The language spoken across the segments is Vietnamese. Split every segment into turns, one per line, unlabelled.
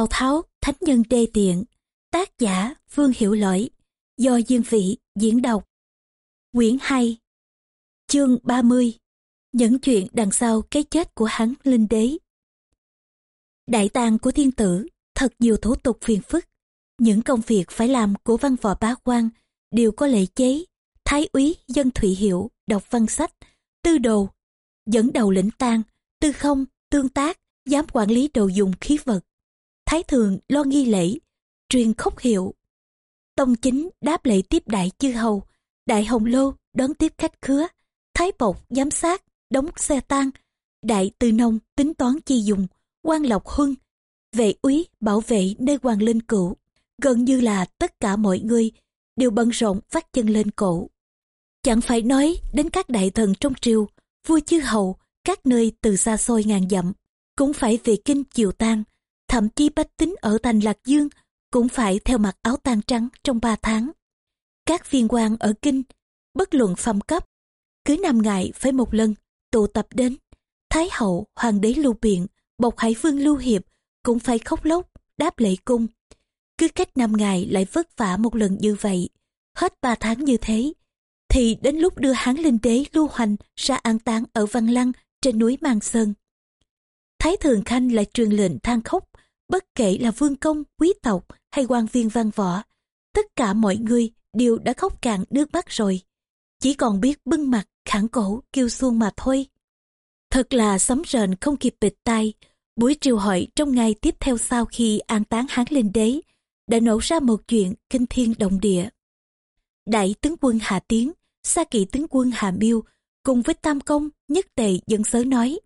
Tào Tháo, Thánh Nhân Đê Tiện, tác giả Vương Hiểu Lỗi, do Dương Vị diễn đọc. Quyển 2, chương 30, những chuyện đằng sau cái chết của hắn linh đế. Đại tang của thiên tử, thật nhiều thủ tục phiền phức. Những công việc phải làm của văn võ bá quan đều có lệ chế. Thái úy dân thủy hiệu, đọc văn sách, tư đồ, dẫn đầu lĩnh tang, tư không, tương tác, dám quản lý đồ dùng khí vật thái thường lo nghi lễ, truyền khúc hiệu. Tông chính đáp lễ tiếp đại chư hầu. Đại hồng lô đón tiếp khách khứa. Thái bộc giám sát, đóng xe tang. Đại tư nông tính toán chi dùng, quan lộc huân. Vệ úy bảo vệ nơi hoàng linh cửu. Gần như là tất cả mọi người đều bận rộn vắt chân lên cổ. Chẳng phải nói đến các đại thần trong triều, vua chư hầu, các nơi từ xa xôi ngàn dặm, cũng phải về kinh chiều tang thậm chí bách tính ở thành Lạc Dương cũng phải theo mặc áo tang trắng trong 3 tháng. Các viên quan ở kinh, bất luận phẩm cấp, cứ năm ngày phải một lần tụ tập đến. Thái hậu, hoàng đế lưu biện, bộc hải vương lưu hiệp cũng phải khóc lóc, đáp lễ cung. Cứ cách năm ngày lại vất vả một lần như vậy, hết ba tháng như thế, thì đến lúc đưa hán linh đế lưu hoành ra an táng ở Văn Lăng trên núi Mang Sơn. Thái Thường Khanh lại truyền lệnh than khóc bất kể là vương công, quý tộc hay quan viên văn võ, tất cả mọi người đều đã khóc cạn nước mắt rồi. Chỉ còn biết bưng mặt, khẳng cổ, kêu xuông mà thôi. Thật là sấm rền không kịp bịt tay. Buổi triều hội trong ngày tiếp theo sau khi an táng hán linh đế, đã nổ ra một chuyện kinh thiên động địa. Đại tướng quân Hà Tiến, Sa kỵ tướng quân Hà Miêu, cùng với Tam Công, nhất tề dân sớ nói.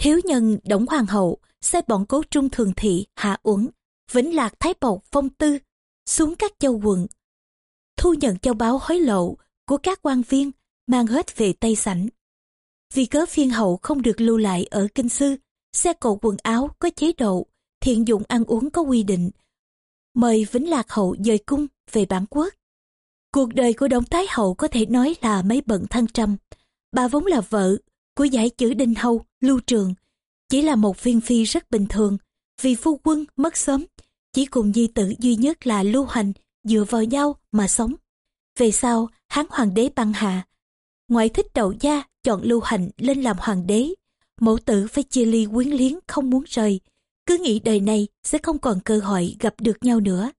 Hiếu nhân Đổng Hoàng hậu sai bọn cố trung thường thị, hạ uẩn, vĩnh lạc thái bộc phong tư, xuống các châu quận. Thu nhận châu báo hối lộ của các quan viên, mang hết về Tây Sảnh. Vì cớ phiên hậu không được lưu lại ở kinh sư, xe cộ quần áo có chế độ, thiện dụng ăn uống có quy định. Mời Vĩnh Lạc Hậu dời cung về bản quốc. Cuộc đời của Đổng Thái Hậu có thể nói là mấy bận thăng trầm. Bà vốn là vợ của giải chữ Đinh Hầu, Lưu Trường, chỉ là một viên phi rất bình thường, vì phu quân mất sớm, chỉ cùng di tử duy nhất là lưu hành dựa vào nhau mà sống. Về sau, hán hoàng đế băng hạ, ngoại thích đậu gia chọn lưu hành lên làm hoàng đế. Mẫu tử phải chia ly quyến liếng không muốn rời, cứ nghĩ đời này sẽ không còn cơ hội gặp được nhau nữa.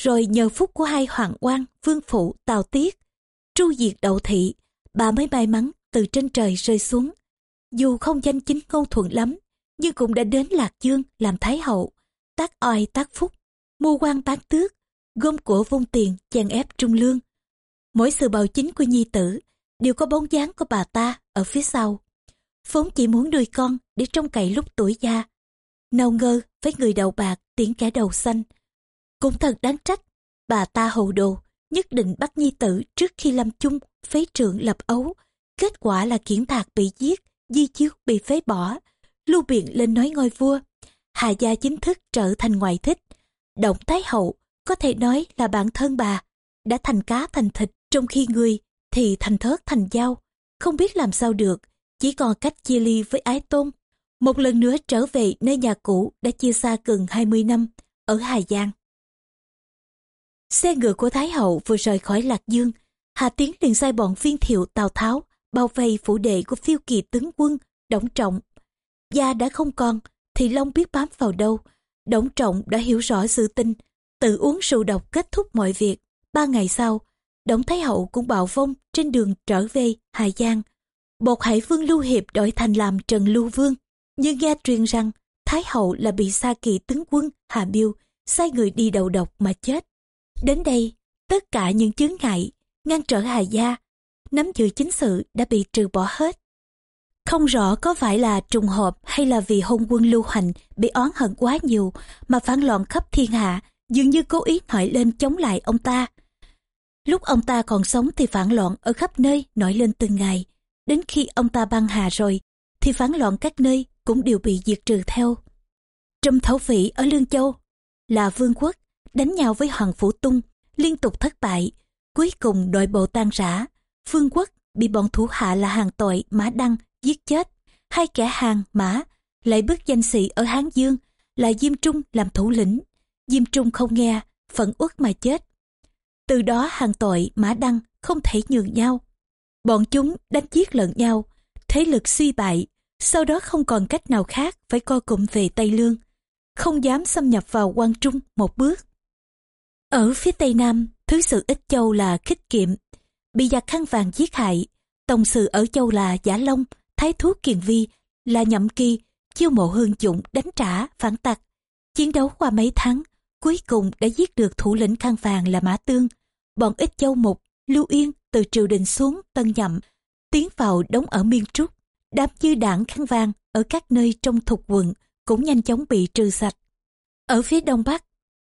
Rồi nhờ phúc của hai hoàng quan, vương phụ, tào tiết, tru diệt đậu thị, bà mới may mắn từ trên trời rơi xuống. Dù không danh chính ngôn thuận lắm, nhưng cũng đã đến Lạc Dương làm Thái Hậu, tác oai tác phúc, mua quan bán tước, gom của vung tiền chèn ép trung lương. Mỗi sự bào chính của nhi tử đều có bóng dáng của bà ta ở phía sau. Vốn chỉ muốn nuôi con để trông cậy lúc tuổi già. Nào ngơ với người đầu bạc tiếng kẻ đầu xanh. Cũng thật đáng trách, bà ta hầu đồ, nhất định bắt nhi tử trước khi lâm chung, phế trưởng lập ấu. Kết quả là kiển thạc bị giết, di chiếu bị phế bỏ, lưu biện lên nói ngôi vua. Hà gia chính thức trở thành ngoại thích. Động Thái Hậu có thể nói là bản thân bà đã thành cá thành thịt trong khi người thì thành thớt thành dao. Không biết làm sao được, chỉ còn cách chia ly với ái tôn. Một lần nữa trở về nơi nhà cũ đã chia xa gần 20 năm ở Hà Giang. Xe ngựa của Thái Hậu vừa rời khỏi Lạc Dương, Hà Tiến liền sai bọn viên thiệu Tào Tháo bao vây phủ đệ của phiêu kỳ tướng quân Đổng Trọng. Gia đã không còn, thì Long biết bám vào đâu. Đổng Trọng đã hiểu rõ sự tình tự uống rượu độc kết thúc mọi việc. Ba ngày sau, Đổng Thái Hậu cũng bạo vong trên đường trở về Hà Giang. Bột Hải Vương Lưu Hiệp đổi thành làm Trần Lưu Vương. Nhưng nghe truyền rằng Thái Hậu là bị Sa Kỳ tướng quân Hà Biêu sai người đi đầu độc mà chết. Đến đây, tất cả những chướng ngại ngăn trở Hà Gia nắm giữ chính sự đã bị trừ bỏ hết. Không rõ có phải là trùng hợp hay là vì hôn quân lưu hành bị oán hận quá nhiều mà phản loạn khắp thiên hạ, dường như cố ý nổi lên chống lại ông ta. Lúc ông ta còn sống thì phản loạn ở khắp nơi nổi lên từng ngày. Đến khi ông ta băng hà rồi, thì phản loạn các nơi cũng đều bị diệt trừ theo. Trâm Thấu Vĩ ở Lương Châu là vương quốc, đánh nhau với Hoàng Phủ Tung, liên tục thất bại, cuối cùng đội bộ tan rã, Phương Quốc bị bọn thủ hạ là hàng tội Mã Đăng giết chết. Hai kẻ hàng Mã lại bức danh sĩ ở Hán Dương là Diêm Trung làm thủ lĩnh. Diêm Trung không nghe, phẫn uất mà chết. Từ đó hàng tội Mã Đăng không thể nhường nhau. Bọn chúng đánh giết lẫn nhau, thế lực suy bại, sau đó không còn cách nào khác phải co cụm về Tây Lương, không dám xâm nhập vào quan Trung một bước. Ở phía Tây Nam, thứ sự ít Châu là Khích Kiệm, bị giặc khăn vàng giết hại. Tổng sự ở Châu là Giả Long, Thái Thú Kiền Vi là Nhậm Kỳ, chiêu mộ hương dụng đánh trả, phản tặc. Chiến đấu qua mấy tháng, cuối cùng đã giết được thủ lĩnh khăn vàng là Mã Tương. Bọn Ích Châu Mục, Lưu Yên từ triều đình xuống Tân Nhậm, tiến vào đóng ở Miên Trúc. Đám dư đảng khăn vàng ở các nơi trong thuộc quận cũng nhanh chóng bị trừ sạch. Ở phía đông bắc,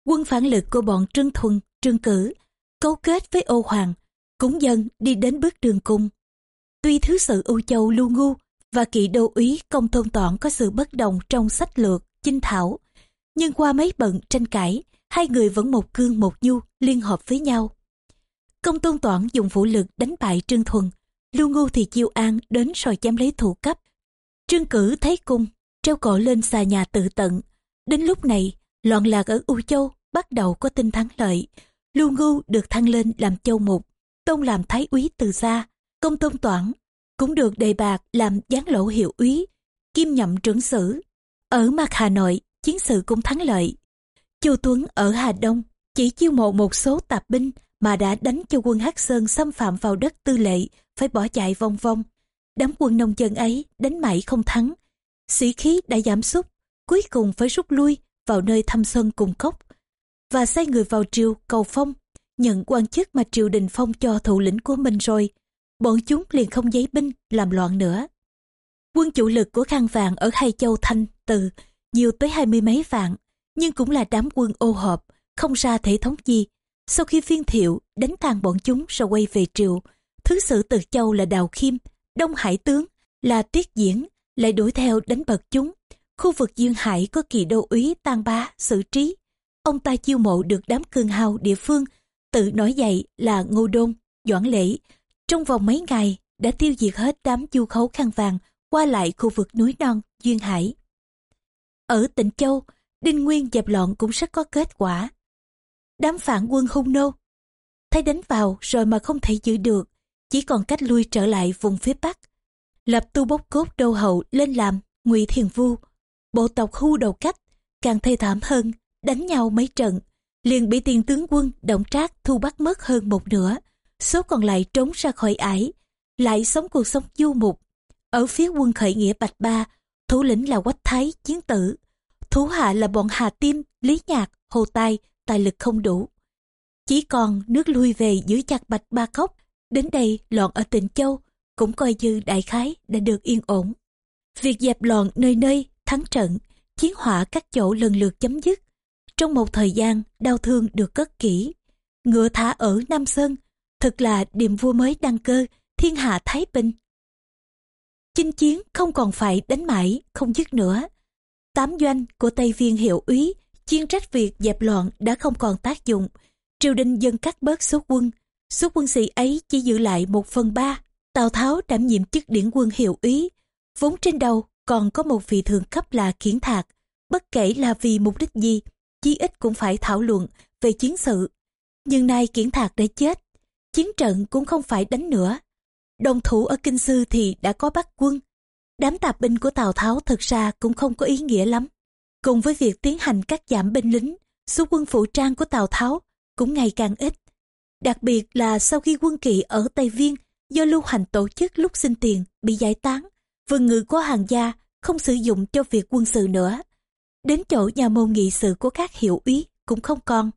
quân phản lực của bọn Trương Thuần, Trương Cử cấu kết với ô hoàng, cũng dần đi đến bước đường cùng. Tuy thứ sự ưu Châu Lưu Ngu và kỵ đô úy công tôn toản có sự bất đồng trong sách lược, chinh thảo, nhưng qua mấy bận tranh cãi, hai người vẫn một cương một nhu liên hợp với nhau. Công tôn toản dùng vũ lực đánh bại Trương Thuần, Lưu Ngu thì chiêu an đến soi chém lấy thủ cấp. Trương Cử thấy cung, treo cổ lên xà nhà tự tận. Đến lúc này, loạn lạc ở U Châu bắt đầu có tin thắng lợi. Lưu Ngu được thăng lên làm châu mục, tôn làm thái úy từ xa. Công tôn toản cũng được đề bạc làm gián lỗ hiệu úy, kim nhậm trưởng sử. Ở mặt Hà Nội, chiến sự cũng thắng lợi. Chu Tuấn ở Hà Đông chỉ chiêu mộ một số tạp binh mà đã đánh cho quân Hắc Sơn xâm phạm vào đất tư lệ, phải bỏ chạy vong vong. Đám quân nông dân ấy đánh mãi không thắng. Sĩ khí đã giảm sút, cuối cùng phải rút lui vào nơi thăm sơn cùng cốc và sai người vào triều cầu phong nhận quan chức mà triều đình phong cho thủ lĩnh của mình rồi. Bọn chúng liền không giấy binh làm loạn nữa. Quân chủ lực của khang vàng ở hai châu thanh từ nhiều tới hai mươi mấy vạn, nhưng cũng là đám quân ô hợp không ra thể thống gì. Sau khi phiên thiệu đánh tan bọn chúng rồi quay về triều, thứ sử từ châu là đào khiêm, đông hải tướng là tiết diễn lại đuổi theo đánh bật chúng. Khu vực dương hải có kỳ đô úy tan bá xử trí. Ông ta chiêu mộ được đám cường hào địa phương tự nói dậy là ngô đôn, doãn lễ. Trong vòng mấy ngày, đã tiêu diệt hết đám du khấu khăn vàng qua lại khu vực núi non, duyên hải. Ở tỉnh châu, đinh nguyên dẹp loạn cũng rất có kết quả. Đám phản quân hung nô. Thấy đánh vào rồi mà không thể giữ được, chỉ còn cách lui trở lại vùng phía bắc. Lập tu bốc cốt đô hậu lên làm ngụy thiền vu. Bộ tộc hưu đầu cách, càng thê thảm hơn, đánh nhau mấy trận liền bị tiền tướng quân động trác thu bắt mất hơn một nửa. Số còn lại trốn ra khỏi ải, lại sống cuộc sống du mục. Ở phía quân khởi nghĩa bạch ba, thủ lĩnh là quách thái, chiến tử. Thủ hạ là bọn hà tim lý nhạc, hồ tài tài lực không đủ. Chỉ còn nước lui về giữ chặt bạch ba cốc. Đến đây loạn ở tỉnh châu, cũng coi như đại khái đã được yên ổn. Việc dẹp loạn nơi nơi thắng trận, chiến hỏa các chỗ lần lượt chấm dứt trong một thời gian đau thương được cất kỹ. Ngựa thả ở nam sơn thật là điềm vua mới đăng cơ, thiên hạ thái bình. Chinh chiến không còn phải đánh mãi, không dứt nữa. Tám doanh của tây viên hiệu úy chuyên trách việc dẹp loạn đã không còn tác dụng. Triều đình dần cắt bớt số quân. Số quân sĩ ấy chỉ giữ lại một phần ba. Tào tháo đảm nhiệm chức điển quân hiệu úy. Vốn trên đầu còn có một vị thượng cấp là khiển thạc. Bất kể là vì mục đích gì chí ít cũng phải thảo luận về chiến sự. Nhưng nay kiển thạc đã chết, chiến trận cũng không phải đánh nữa. Đồng thủ ở kinh sư thì đã có bắt quân. Đám tạp binh của tào tháo thực ra cũng không có ý nghĩa lắm. Cùng với việc tiến hành cắt giảm binh lính, số quân phụ trang của tào tháo cũng ngày càng ít. Đặc biệt là sau khi quân kỵ ở tây viên do lưu hành tổ chức lúc xin tiền bị giải tán vườn ngự của hàng gia không sử dụng cho việc quân sự nữa đến chỗ nhà môn nghị sự của các hiệu úy cũng không còn.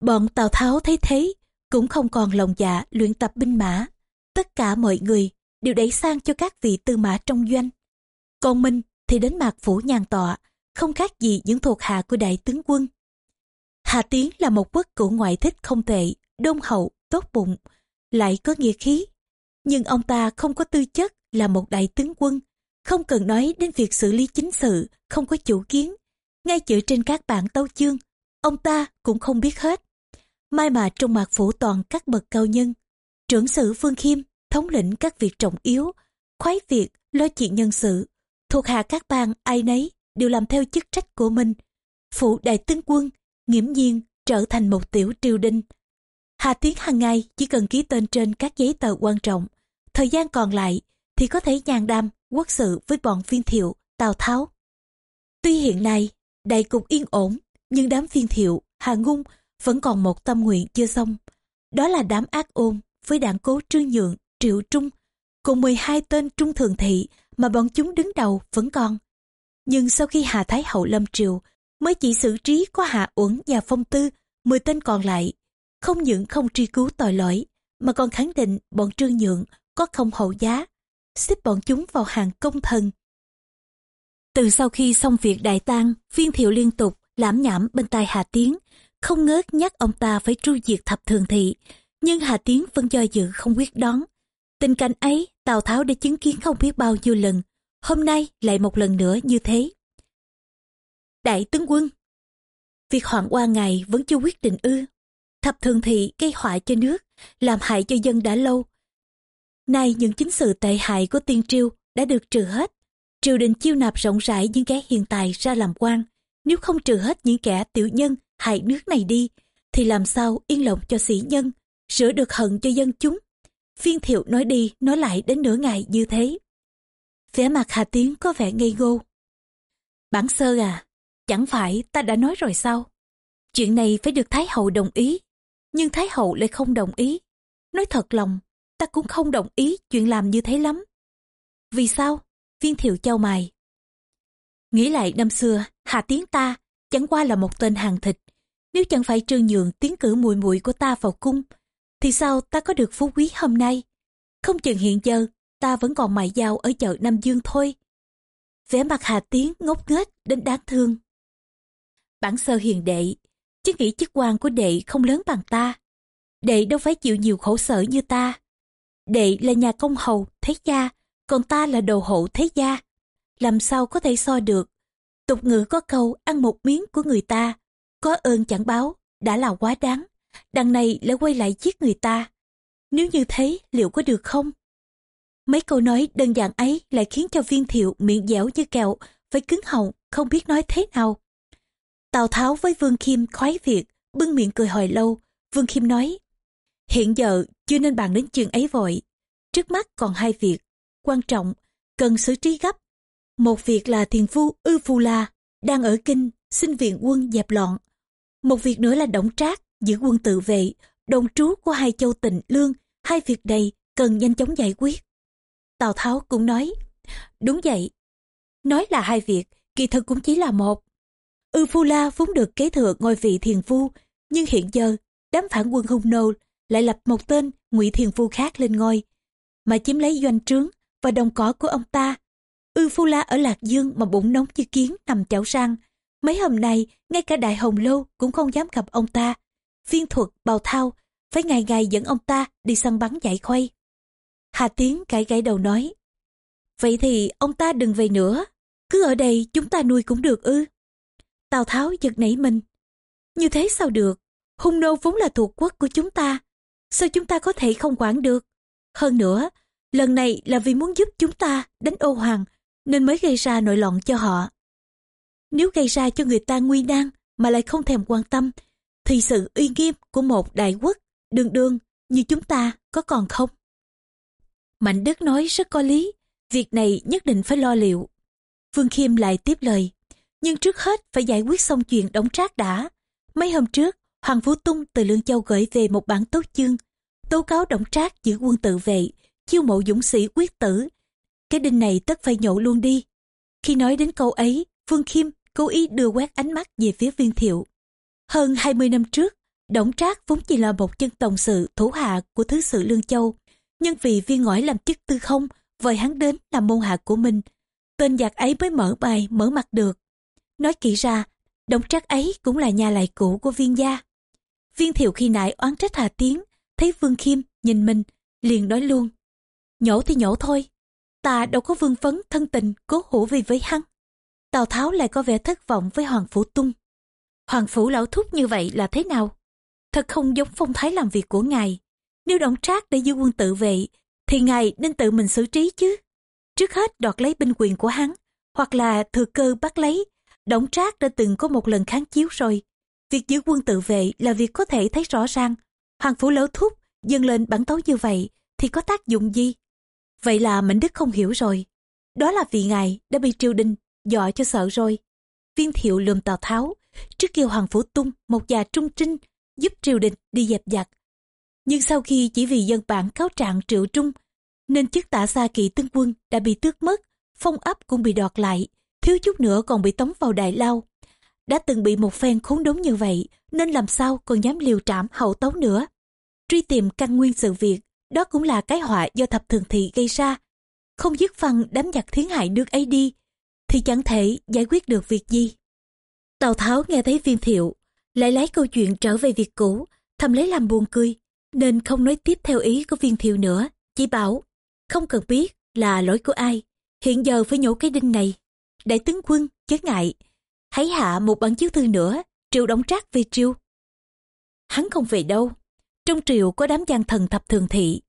Bọn tào tháo thấy thế, cũng không còn lòng dạ luyện tập binh mã. Tất cả mọi người đều đẩy sang cho các vị tư mã trong doanh. Còn mình thì đến mạc phủ nhàn tọa, không khác gì những thuộc hạ của đại tướng quân. Hà tiến là một quốc cửu ngoại thích không tệ đôn hậu, tốt bụng, lại có nghĩa khí. Nhưng ông ta không có tư chất là một đại tướng quân, không cần nói đến việc xử lý chính sự, không có chủ kiến ngay chữ trên các bản tấu chương ông ta cũng không biết hết mai mà trong mạc phủ toàn các bậc cao nhân trưởng sử phương khiêm thống lĩnh các việc trọng yếu khoái việc lo chuyện nhân sự thuộc hạ các bang ai nấy đều làm theo chức trách của mình phụ đại tướng quân, nghiễm nhiên trở thành một tiểu triều đình. Hà Tiến hàng ngày chỉ cần ký tên trên các giấy tờ quan trọng, thời gian còn lại thì có thể nhàn đam quốc sự với bọn phiên thiệu, Tào Tháo. Tuy hiện nay đại cục yên ổn, nhưng đám phiên thiệu, Hà Ngung vẫn còn một tâm nguyện chưa xong. Đó là đám ác ôn với đảng cố Trương Nhượng, Triệu Trung, cùng 12 tên trung thường thị mà bọn chúng đứng đầu vẫn còn. Nhưng sau khi Hà Thái Hậu lâm triều, mới chỉ xử trí có Hạ Uẩn và Phong Tư, 10 tên còn lại. Không những không truy cứu tội lỗi, mà còn khẳng định bọn Trương Nhượng có không hậu giá, xếp bọn chúng vào hàng công thần. Từ sau khi xong việc đại tang, viên thiệu liên tục lãm nhảm bên tai Hà Tiến, không ngớt nhắc ông ta phải tru diệt thập thường thị, nhưng Hà Tiến vẫn do dự không quyết đón. Tình cảnh ấy, Tào Tháo đã chứng kiến không biết bao nhiêu lần, hôm nay lại một lần nữa như thế. Đại tướng quân Việc hoạn qua ngày vẫn chưa quyết định ư. Thập thường thị gây họa cho nước, làm hại cho dân đã lâu. Nay những chính sự tệ hại của tiên triêu đã được trừ hết. Triều đình chiêu nạp rộng rãi những kẻ hiện tại ra làm quan. Nếu không trừ hết những kẻ tiểu nhân hại nước này đi, thì làm sao yên lòng cho sĩ nhân, sửa được hận cho dân chúng. Phiên thiệu nói đi nói lại đến nửa ngày như thế. Vẻ mặt Hà Tiến có vẻ ngây ngô. Bản sơ à, chẳng phải ta đã nói rồi sao? Chuyện này phải được Thái Hậu đồng ý, nhưng Thái Hậu lại không đồng ý. Nói thật lòng, ta cũng không đồng ý chuyện làm như thế lắm. Vì sao? Viên thiệu châu mày. Nghĩ lại năm xưa, Hà Tiến ta chẳng qua là một tên hàng thịt. Nếu chẳng phải trương nhượng tiến cử mùi mùi của ta vào cung, thì sao ta có được phú quý hôm nay? Không chừng hiện giờ, ta vẫn còn mại giao ở chợ Nam Dương thôi. Vẻ mặt Hà Tiến ngốc nghếch đến đáng thương. Bản sơ hiền đệ, chứ nghĩ chức quan của đệ không lớn bằng ta. Đệ đâu phải chịu nhiều khổ sở như ta. Đệ là nhà công hầu, thế gia, còn ta là đồ hộ thế gia. Làm sao có thể so được? Tục ngữ có câu ăn một miếng của người ta, có ơn chẳng báo, đã là quá đáng. Đằng này lại quay lại giết người ta. Nếu như thế, liệu có được không? Mấy câu nói đơn giản ấy lại khiến cho viên thiệu miệng dẻo như kẹo, phải cứng họng, không biết nói thế nào. Tào Tháo với Vương kim khoái việc, bưng miệng cười hồi lâu. Vương kim nói, hiện giờ chưa nên bàn đến chuyện ấy vội. Trước mắt còn hai việc, quan trọng, cần xử trí gấp. Một việc là thiền phu Ư Phu La, đang ở kinh, xin viện quân dẹp loạn. Một việc nữa là động Trác, giữ quân tự vệ, đồng trú của hai châu tịnh lương, hai việc này cần nhanh chóng giải quyết. Tào Tháo cũng nói, đúng vậy. Nói là hai việc, kỳ thực cũng chỉ là một. Ư Phu La vốn được kế thừa ngôi vị thiền phu, nhưng hiện giờ đám phản quân hung nô lại lập một tên ngụy thiền phu khác lên ngôi, mà chiếm lấy doanh trướng và đồng cỏ của ông ta. Ư Phu La ở Lạc Dương mà bụng nóng như kiến nằm chảo răng. Mấy hôm nay, ngay cả Đại Hồng Lâu cũng không dám gặp ông ta. Viên thuật, bào thao, phải ngày ngày dẫn ông ta đi săn bắn giải khuây. Hà Tiến gãi gãi đầu nói, Vậy thì ông ta đừng về nữa, cứ ở đây chúng ta nuôi cũng được ư. Tào Tháo giật nảy mình. Như thế sao được, hung nô vốn là thuộc quốc của chúng ta, sao chúng ta có thể không quản được. Hơn nữa, lần này là vì muốn giúp chúng ta đánh ô hoàng, nên mới gây ra nội loạn cho họ. Nếu gây ra cho người ta nguy nan mà lại không thèm quan tâm, thì sự uy nghiêm của một đại quốc đường đương như chúng ta có còn không? Mạnh Đức nói rất có lý, việc này nhất định phải lo liệu. Vương Khiêm lại tiếp lời, nhưng trước hết phải giải quyết xong chuyện đóng trác đã. Mấy hôm trước, Hoàng Vũ Tung từ Lương Châu gửi về một bản tố chương, tố cáo đổng trác giữ quân tự vệ, chiêu mộ dũng sĩ quyết tử. Cái đinh này tất phải nhổ luôn đi. Khi nói đến câu ấy, phương Khiêm cố ý đưa quét ánh mắt về phía viên thiệu. Hơn 20 năm trước, Đổng Trác vốn chỉ là một chân tổng sự thủ hạ của Thứ sự Lương Châu, nhưng vì viên ngõi làm chức tư không, vời hắn đến làm môn hạ của mình. Tên giặc ấy mới mở bài, mở mặt được. Nói kỹ ra, Đổng Trác ấy cũng là nhà lại cũ của viên gia. Viên thiệu khi nãy oán trách Hà Tiến, thấy Vương Khiêm nhìn mình, liền nói luôn. Nhổ thì nhổ thôi, ta đâu có vương phấn thân tình cố hữu vì với hắn. Tào Tháo lại có vẻ thất vọng với Hoàng Phủ Tung. Hoàng Phủ lão thúc như vậy là thế nào? Thật không giống phong thái làm việc của ngài. Nếu đổng trác để giữ quân tự vệ, thì ngài nên tự mình xử trí chứ. Trước hết đoạt lấy binh quyền của hắn, hoặc là thừa cơ bắt lấy, Đổng Trác đã từng có một lần kháng chiếu rồi. Việc giữ quân tự vệ là việc có thể thấy rõ ràng. Hoàng Phủ lão Thúc dâng lên bản tấu như vậy thì có tác dụng gì? Vậy là Mệnh Đức không hiểu rồi. Đó là vì ngài đã bị triều đình dọa cho sợ rồi. Viên thiệu lườm Tào Tháo, trước kia Hoàng Phủ Tung một già trung trinh giúp triều đình đi dẹp giặc. Nhưng sau khi chỉ vì dân bản cáo trạng triệu trung nên chức tả xa kỵ tướng quân đã bị tước mất, phong ấp cũng bị đoạt lại, thiếu chút nữa còn bị tống vào đại lao. Đã từng bị một phen khốn đốn như vậy, nên làm sao còn dám liều trảm hậu tấu nữa. Truy tìm căn nguyên sự việc, đó cũng là cái họa do thập thường thị gây ra. Không dứt phăng đám giặc thiến hại nước ấy đi, thì chẳng thể giải quyết được việc gì. Tào Tháo nghe thấy viên thiệu, lại lấy câu chuyện trở về việc cũ, thầm lấy làm buồn cười, nên không nói tiếp theo ý của viên thiệu nữa, chỉ bảo, không cần biết là lỗi của ai, hiện giờ phải nhổ cái đinh này. Đại tướng quân, chớ ngại, hãy hạ một bản chiếu thư nữa, triệu đóng trác về triều. Hắn không về đâu, trong triều có đám gian thần thập thường thị.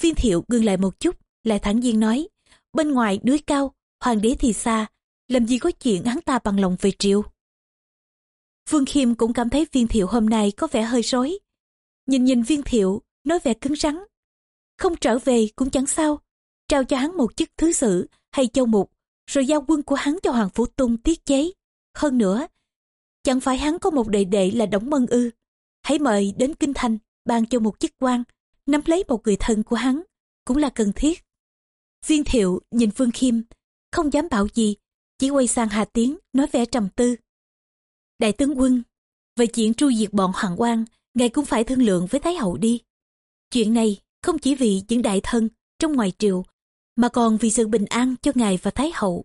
Viên thiệu gương lại một chút, lại thẳng nhiên nói, bên ngoài núi cao, hoàng đế thì xa, làm gì có chuyện hắn ta bằng lòng về triều. Vương Khiêm cũng cảm thấy viên thiệu hôm nay có vẻ hơi rối. Nhìn nhìn viên thiệu, nói vẻ cứng rắn. Không trở về cũng chẳng sao, trao cho hắn một chức thứ sử hay châu mục, rồi giao quân của hắn cho Hoàng Phủ Tung tiết chế. Hơn nữa, chẳng phải hắn có một đệ đệ là Đổng Mân ư. Hãy mời đến Kinh Thành, ban cho một chức quan, nắm lấy một người thân của hắn, cũng là cần thiết. Viên thiệu nhìn Vương Khiêm, không dám bảo gì, chỉ quay sang Hà Tiến nói vẻ trầm tư. Đại tướng quân, về chuyện tru diệt bọn hoàng quan, ngài cũng phải thương lượng với Thái hậu đi. Chuyện này không chỉ vì những đại thân trong ngoài triều, mà còn vì sự bình an cho ngài và Thái hậu.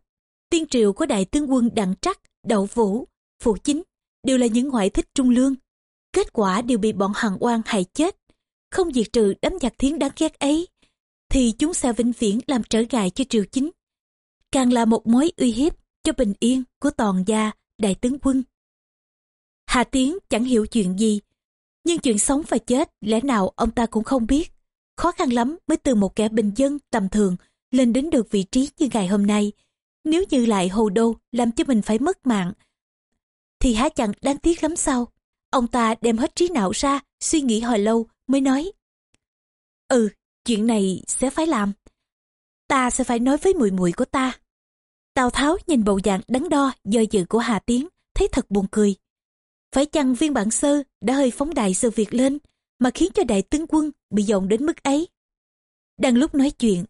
Tiên triều có đại tướng quân đặng trắc, đậu vũ, phụ chính, đều là những ngoại thích trung lương. Kết quả đều bị bọn hàng oan hại chết. Không diệt trừ đám giặc thiến đáng ghét ấy, thì chúng sẽ vĩnh viễn làm trở ngại cho triều chính. Càng là một mối uy hiếp cho bình yên của toàn gia đại tướng quân. Hà Tiến chẳng hiểu chuyện gì, nhưng chuyện sống và chết lẽ nào ông ta cũng không biết. Khó khăn lắm mới từ một kẻ bình dân tầm thường lên đến được vị trí như ngày hôm nay. Nếu như lại hồ đô làm cho mình phải mất mạng, thì há chẳng đáng tiếc lắm sao? Ông ta đem hết trí não ra, suy nghĩ hồi lâu mới nói. Ừ, chuyện này sẽ phải làm. Ta sẽ phải nói với mùi mùi của ta. Tào Tháo nhìn bầu dạng đắn đo, do dự của Hà Tiến, thấy thật buồn cười. Phải chăng viên bản sơ đã hơi phóng đại sự việc lên, mà khiến cho đại tướng quân bị dồn đến mức ấy? Đang lúc nói chuyện,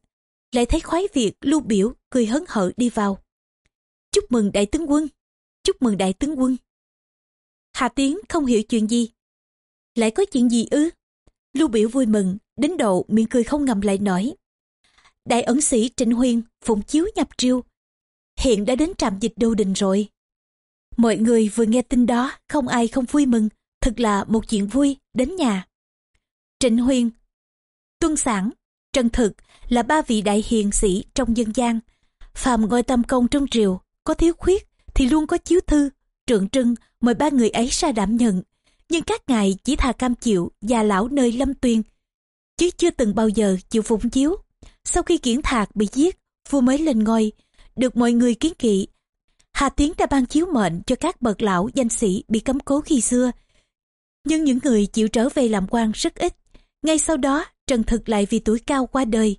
lại thấy khoái việc lưu biểu cười hớn hở đi vào. Chúc mừng đại tướng quân, chúc mừng đại tướng quân. Hà Tiến không hiểu chuyện gì. Lại có chuyện gì ư? Lưu biểu vui mừng, đến độ miệng cười không ngầm lại nổi. Đại ẩn sĩ Trịnh Huyên phụng chiếu nhập triều. Hiện đã đến trạm dịch đô đình rồi. Mọi người vừa nghe tin đó, không ai không vui mừng. Thật là một chuyện vui, đến nhà. Trịnh Huyên, Tuân Sản, Trần Thực là ba vị đại hiền sĩ trong dân gian. Phàm ngôi tam công trong triều, có thiếu khuyết thì luôn có chiếu thư, trượng trưng mời ba người ấy ra đảm nhận. Nhưng các ngài chỉ thà cam chịu già lão nơi lâm tuyên, chứ chưa từng bao giờ chịu phụng chiếu. Sau khi kiển thạc bị giết, vua mới lên ngôi, được mọi người kiến kỵ Hà Tiến đã ban chiếu mệnh cho các bậc lão danh sĩ bị cấm cố khi xưa. Nhưng những người chịu trở về làm quan rất ít. Ngay sau đó, Trần Thực lại vì tuổi cao qua đời.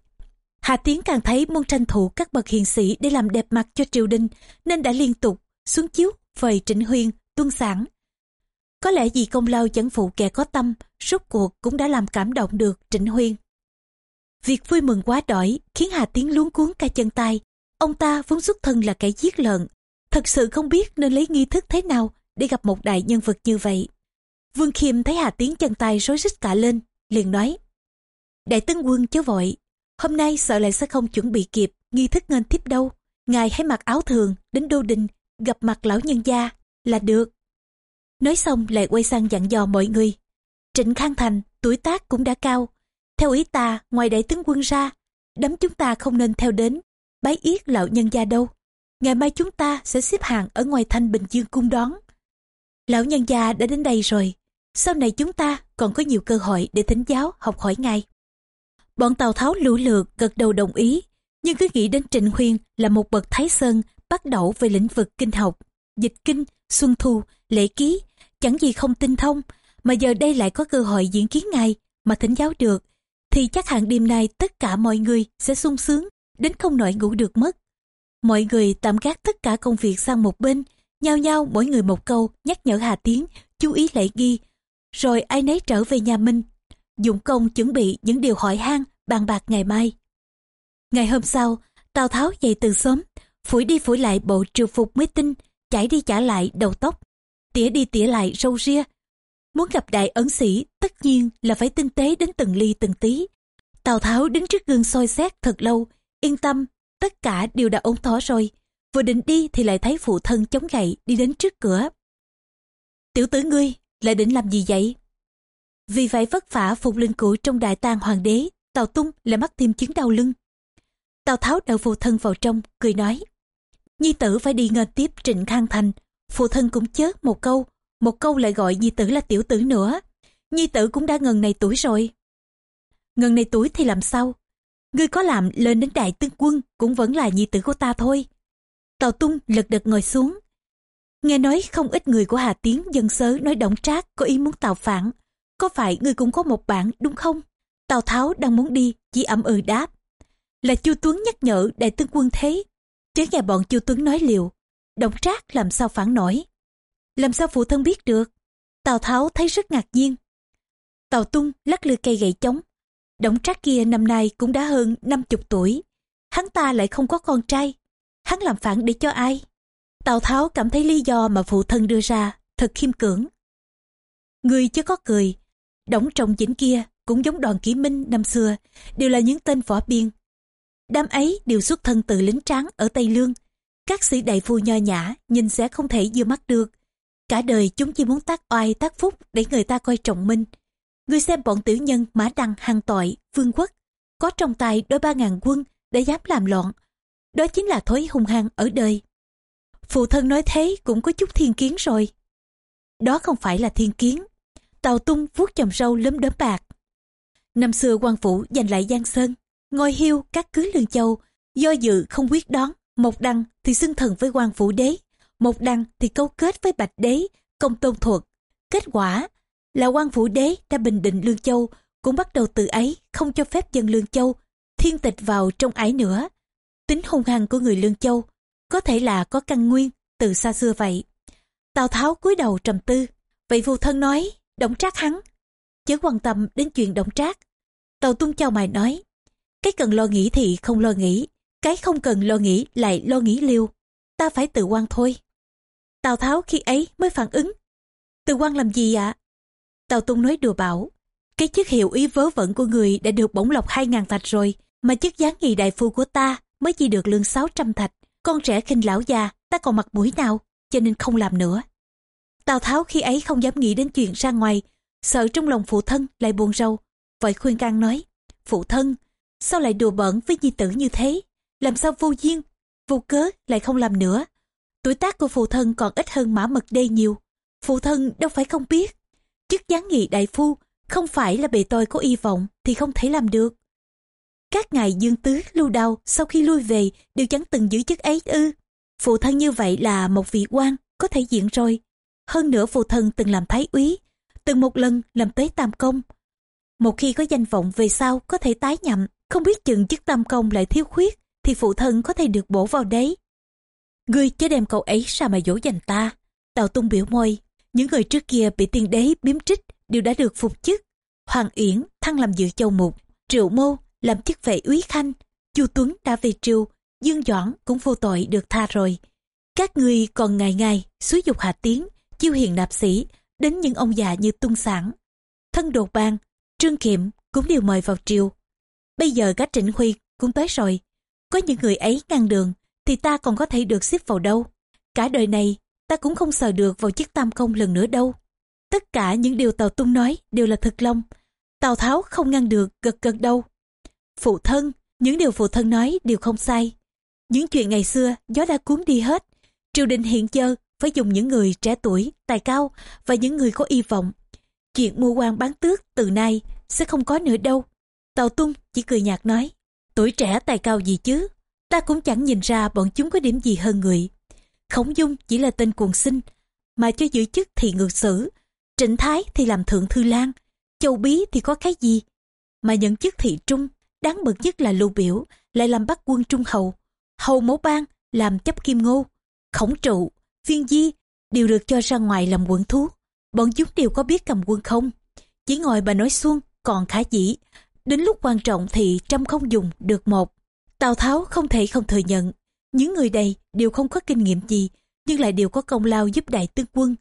Hà Tiến càng thấy muốn tranh thủ các bậc hiền sĩ để làm đẹp mặt cho triều đình, nên đã liên tục xuống chiếu vời Trịnh Huyên, tuân sản. Có lẽ vì công lao chẳng phụ kẻ có tâm, rốt cuộc cũng đã làm cảm động được Trịnh Huyên. Việc vui mừng quá đỗi khiến Hà Tiến luống cuốn cả chân tay. Ông ta vốn xuất thân là kẻ giết lợn, Thật sự không biết nên lấy nghi thức thế nào để gặp một đại nhân vật như vậy. Vương Khiêm thấy Hà Tiến chân tay rối rít cả lên, liền nói. Đại tướng quân chớ vội, hôm nay sợ lại sẽ không chuẩn bị kịp nghi thức nghênh tiếp đâu. Ngài hãy mặc áo thường đến đô đình gặp mặt lão nhân gia là được. Nói xong lại quay sang dặn dò mọi người. Trịnh Khang Thành tuổi tác cũng đã cao. Theo ý ta ngoài đại tướng quân ra, đấm chúng ta không nên theo đến bái yết lão nhân gia đâu ngày mai chúng ta sẽ xếp hàng ở ngoài thanh bình dương cung đón lão nhân gia đã đến đây rồi sau này chúng ta còn có nhiều cơ hội để thỉnh giáo học hỏi ngài bọn tào tháo lũ lượt gật đầu đồng ý nhưng cứ nghĩ đến trịnh huyên là một bậc thái sơn bắt đầu về lĩnh vực kinh học dịch kinh, xuân thu, lễ ký, chẳng gì không tinh thông, mà giờ đây lại có cơ hội diễn kiến ngài mà thỉnh giáo được, thì chắc hẳn đêm nay tất cả mọi người sẽ sung sướng, đến không nổi ngủ được mất. Mọi người tạm gác tất cả công việc sang một bên, nhao nhao mỗi người một câu nhắc nhở Hà Tiến, chú ý lễ ghi rồi ai nấy trở về nhà mình, dụng công chuẩn bị những điều hỏi han bàn bạc ngày mai. Ngày hôm sau, Tào Tháo dậy từ sớm, phủi đi phủi lại bộ triều phục mới tinh, chảy đi chả lại đầu tóc, tỉa đi tỉa lại râu ria. Muốn gặp đại ấn sĩ, tất nhiên là phải tinh tế đến từng ly từng tí. Tào Tháo đứng trước gương soi xét thật lâu, yên tâm, tất cả đều đã ổn thỏa rồi. Vừa định đi thì lại thấy phụ thân chống gậy đi đến trước cửa. Tiểu tử ngươi, lại định làm gì vậy? Vì vậy vất vả phục linh cũ trong đại tang hoàng đế, Tào Tung lại mắc thêm chứng đau lưng. Tào Tháo đợi phụ thân vào trong, cười nói. Nhi tử phải đi ngờ tiếp Trịnh Khang Thành. Phụ thân cũng chết một câu, một câu lại gọi Nhi tử là tiểu tử nữa. Nhi tử cũng đã ngần này tuổi rồi. Ngần này tuổi thì làm sao? Ngươi có làm lên đến đại tướng quân cũng vẫn là nhi tử của ta thôi. Tào Tung lật đật ngồi xuống. Nghe nói không ít người của Hà Tiến dân sớ nói động trác có ý muốn tạo phản. Có phải ngươi cũng có một bản đúng không? Tào Tháo đang muốn đi, chỉ ậm ừ đáp. Là Chu Tuấn nhắc nhở đại tướng quân thế. Chứ nghe bọn Chu Tuấn nói liều. Động trác làm sao phản nổi? Làm sao phụ thân biết được? Tào Tháo thấy rất ngạc nhiên. Tào Tung lắc lư cây gậy chống. Động trác kia năm nay cũng đã hơn 50 tuổi. Hắn ta lại không có con trai. Hắn làm phản để cho ai? Tào Tháo cảm thấy lý do mà phụ thân đưa ra thật khiêm cưỡng. Người chưa có cười. Đổng trọng dĩnh kia cũng giống đoàn kỷ minh năm xưa, đều là những tên võ biên. Đám ấy đều xuất thân từ lính tráng ở Tây Lương. Các sĩ đại phu nho nhã nhìn sẽ không thể dưa mắt được. Cả đời chúng chỉ muốn tác oai tác phúc để người ta coi trọng minh. Người xem bọn tiểu nhân mã đăng hàng tội, vương quốc, có trong tay đôi ba ngàn quân để dám làm loạn. Đó chính là thói hung hăng ở đời. Phụ thân nói thế cũng có chút thiên kiến rồi. Đó không phải là thiên kiến. Tàu tung vuốt chồng râu lấm đớm bạc. Năm xưa quan phủ giành lại Giang Sơn, ngôi hiêu các cứ lương châu, do dự không quyết đoán, một đăng thì xưng thần với quan phủ đế, một đăng thì câu kết với bạch đế, công tôn thuật. Kết quả là quan phủ đế đã bình định lương châu, cũng bắt đầu từ ấy không cho phép dân lương châu thiên tịch vào trong ái nữa. Tính hung hăng của người lương châu có thể là có căn nguyên từ xa xưa vậy. Tào Tháo cúi đầu trầm tư, vậy phụ thân nói, động trác hắn, chớ quan tâm đến chuyện động trác. Tàu tung chào mày nói, cái cần lo nghĩ thì không lo nghĩ, cái không cần lo nghĩ lại lo nghĩ liêu, ta phải tự quan thôi. Tào Tháo khi ấy mới phản ứng, tự quan làm gì ạ? Tào Tung nói đùa bảo, cái chức hiệu ý vớ vẩn của người đã được bổng lộc hai ngàn thạch rồi, mà chức gián nghị đại phu của ta mới chỉ được lương sáu trăm thạch. Con trẻ khinh lão già, ta còn mặt mũi nào, cho nên không làm nữa. Tào Tháo khi ấy không dám nghĩ đến chuyện ra ngoài, sợ trong lòng phụ thân lại buồn rầu. Vậy khuyên can nói, phụ thân, sao lại đùa bỡn với nhi tử như thế? Làm sao vô duyên, vô cớ lại không làm nữa? Tuổi tác của phụ thân còn ít hơn mã mật đây nhiều. Phụ thân đâu phải không biết. Chức gián nghị đại phu không phải là bề tôi có y vọng thì không thể làm được. Các ngài dương tứ, lưu đau sau khi lui về đều chẳng từng giữ chức ấy ư. Phụ thân như vậy là một vị quan có thể diện rồi. Hơn nữa phụ thân từng làm thái úy, từng một lần làm tới tam công. Một khi có danh vọng về sau có thể tái nhậm, không biết chừng chức tam công lại thiếu khuyết, thì phụ thân có thể được bổ vào đấy. Ngươi chớ đem cậu ấy ra mà dỗ dành ta. Tào tung biểu môi, những người trước kia bị tiên đế biếm trích đều đã được phục chức. Hoàng Uyển thăng làm dự châu mục, Triệu Mô làm chức vệ úy khanh, Chu Tuấn đã về triều, Dương Doãn cũng vô tội được tha rồi. Các ngươi còn ngày ngày xúi dục hạ tiến, chiêu hiền nạp sĩ, đến những ông già như tung sản. Thân đồ bang, trương kiệm cũng đều mời vào triều. Bây giờ cả trịnh huy cũng tới rồi. Có những người ấy ngăn đường, thì ta còn có thể được xếp vào đâu. Cả đời này, ta cũng không sờ được vào chiếc tam công lần nữa đâu. Tất cả những điều Tào Tung nói đều là thật lòng. Tào Tháo không ngăn được gật gật đâu. Phụ thân, những điều phụ thân nói đều không sai. Những chuyện ngày xưa gió đã cuốn đi hết. Triều đình hiện giờ phải dùng những người trẻ tuổi, tài cao và những người có y vọng. Chuyện mua quan bán tước từ nay sẽ không có nữa đâu. Tào Tung chỉ cười nhạt nói, tuổi trẻ tài cao gì chứ, ta cũng chẳng nhìn ra bọn chúng có điểm gì hơn người. Khổng Dung chỉ là tên cuồng sinh, mà cho giữ chức thì ngược xử. Trịnh Thái thì làm thượng thư lang, Châu Bí thì có cái gì? Mà nhận chức thị trung, đáng bực nhất là lưu biểu, lại làm bắt quân trung hầu. Hầu mẫu bang làm chấp kim ngô, khổng trụ, viên di đều được cho ra ngoài làm quận thú. Bọn chúng đều có biết cầm quân không? Chỉ ngồi bà nói xuông, còn khả dĩ. Đến lúc quan trọng thì trăm không dùng được một. Tào Tháo không thể không thừa nhận. Những người đây đều không có kinh nghiệm gì, nhưng lại đều có công lao giúp đại tướng quân.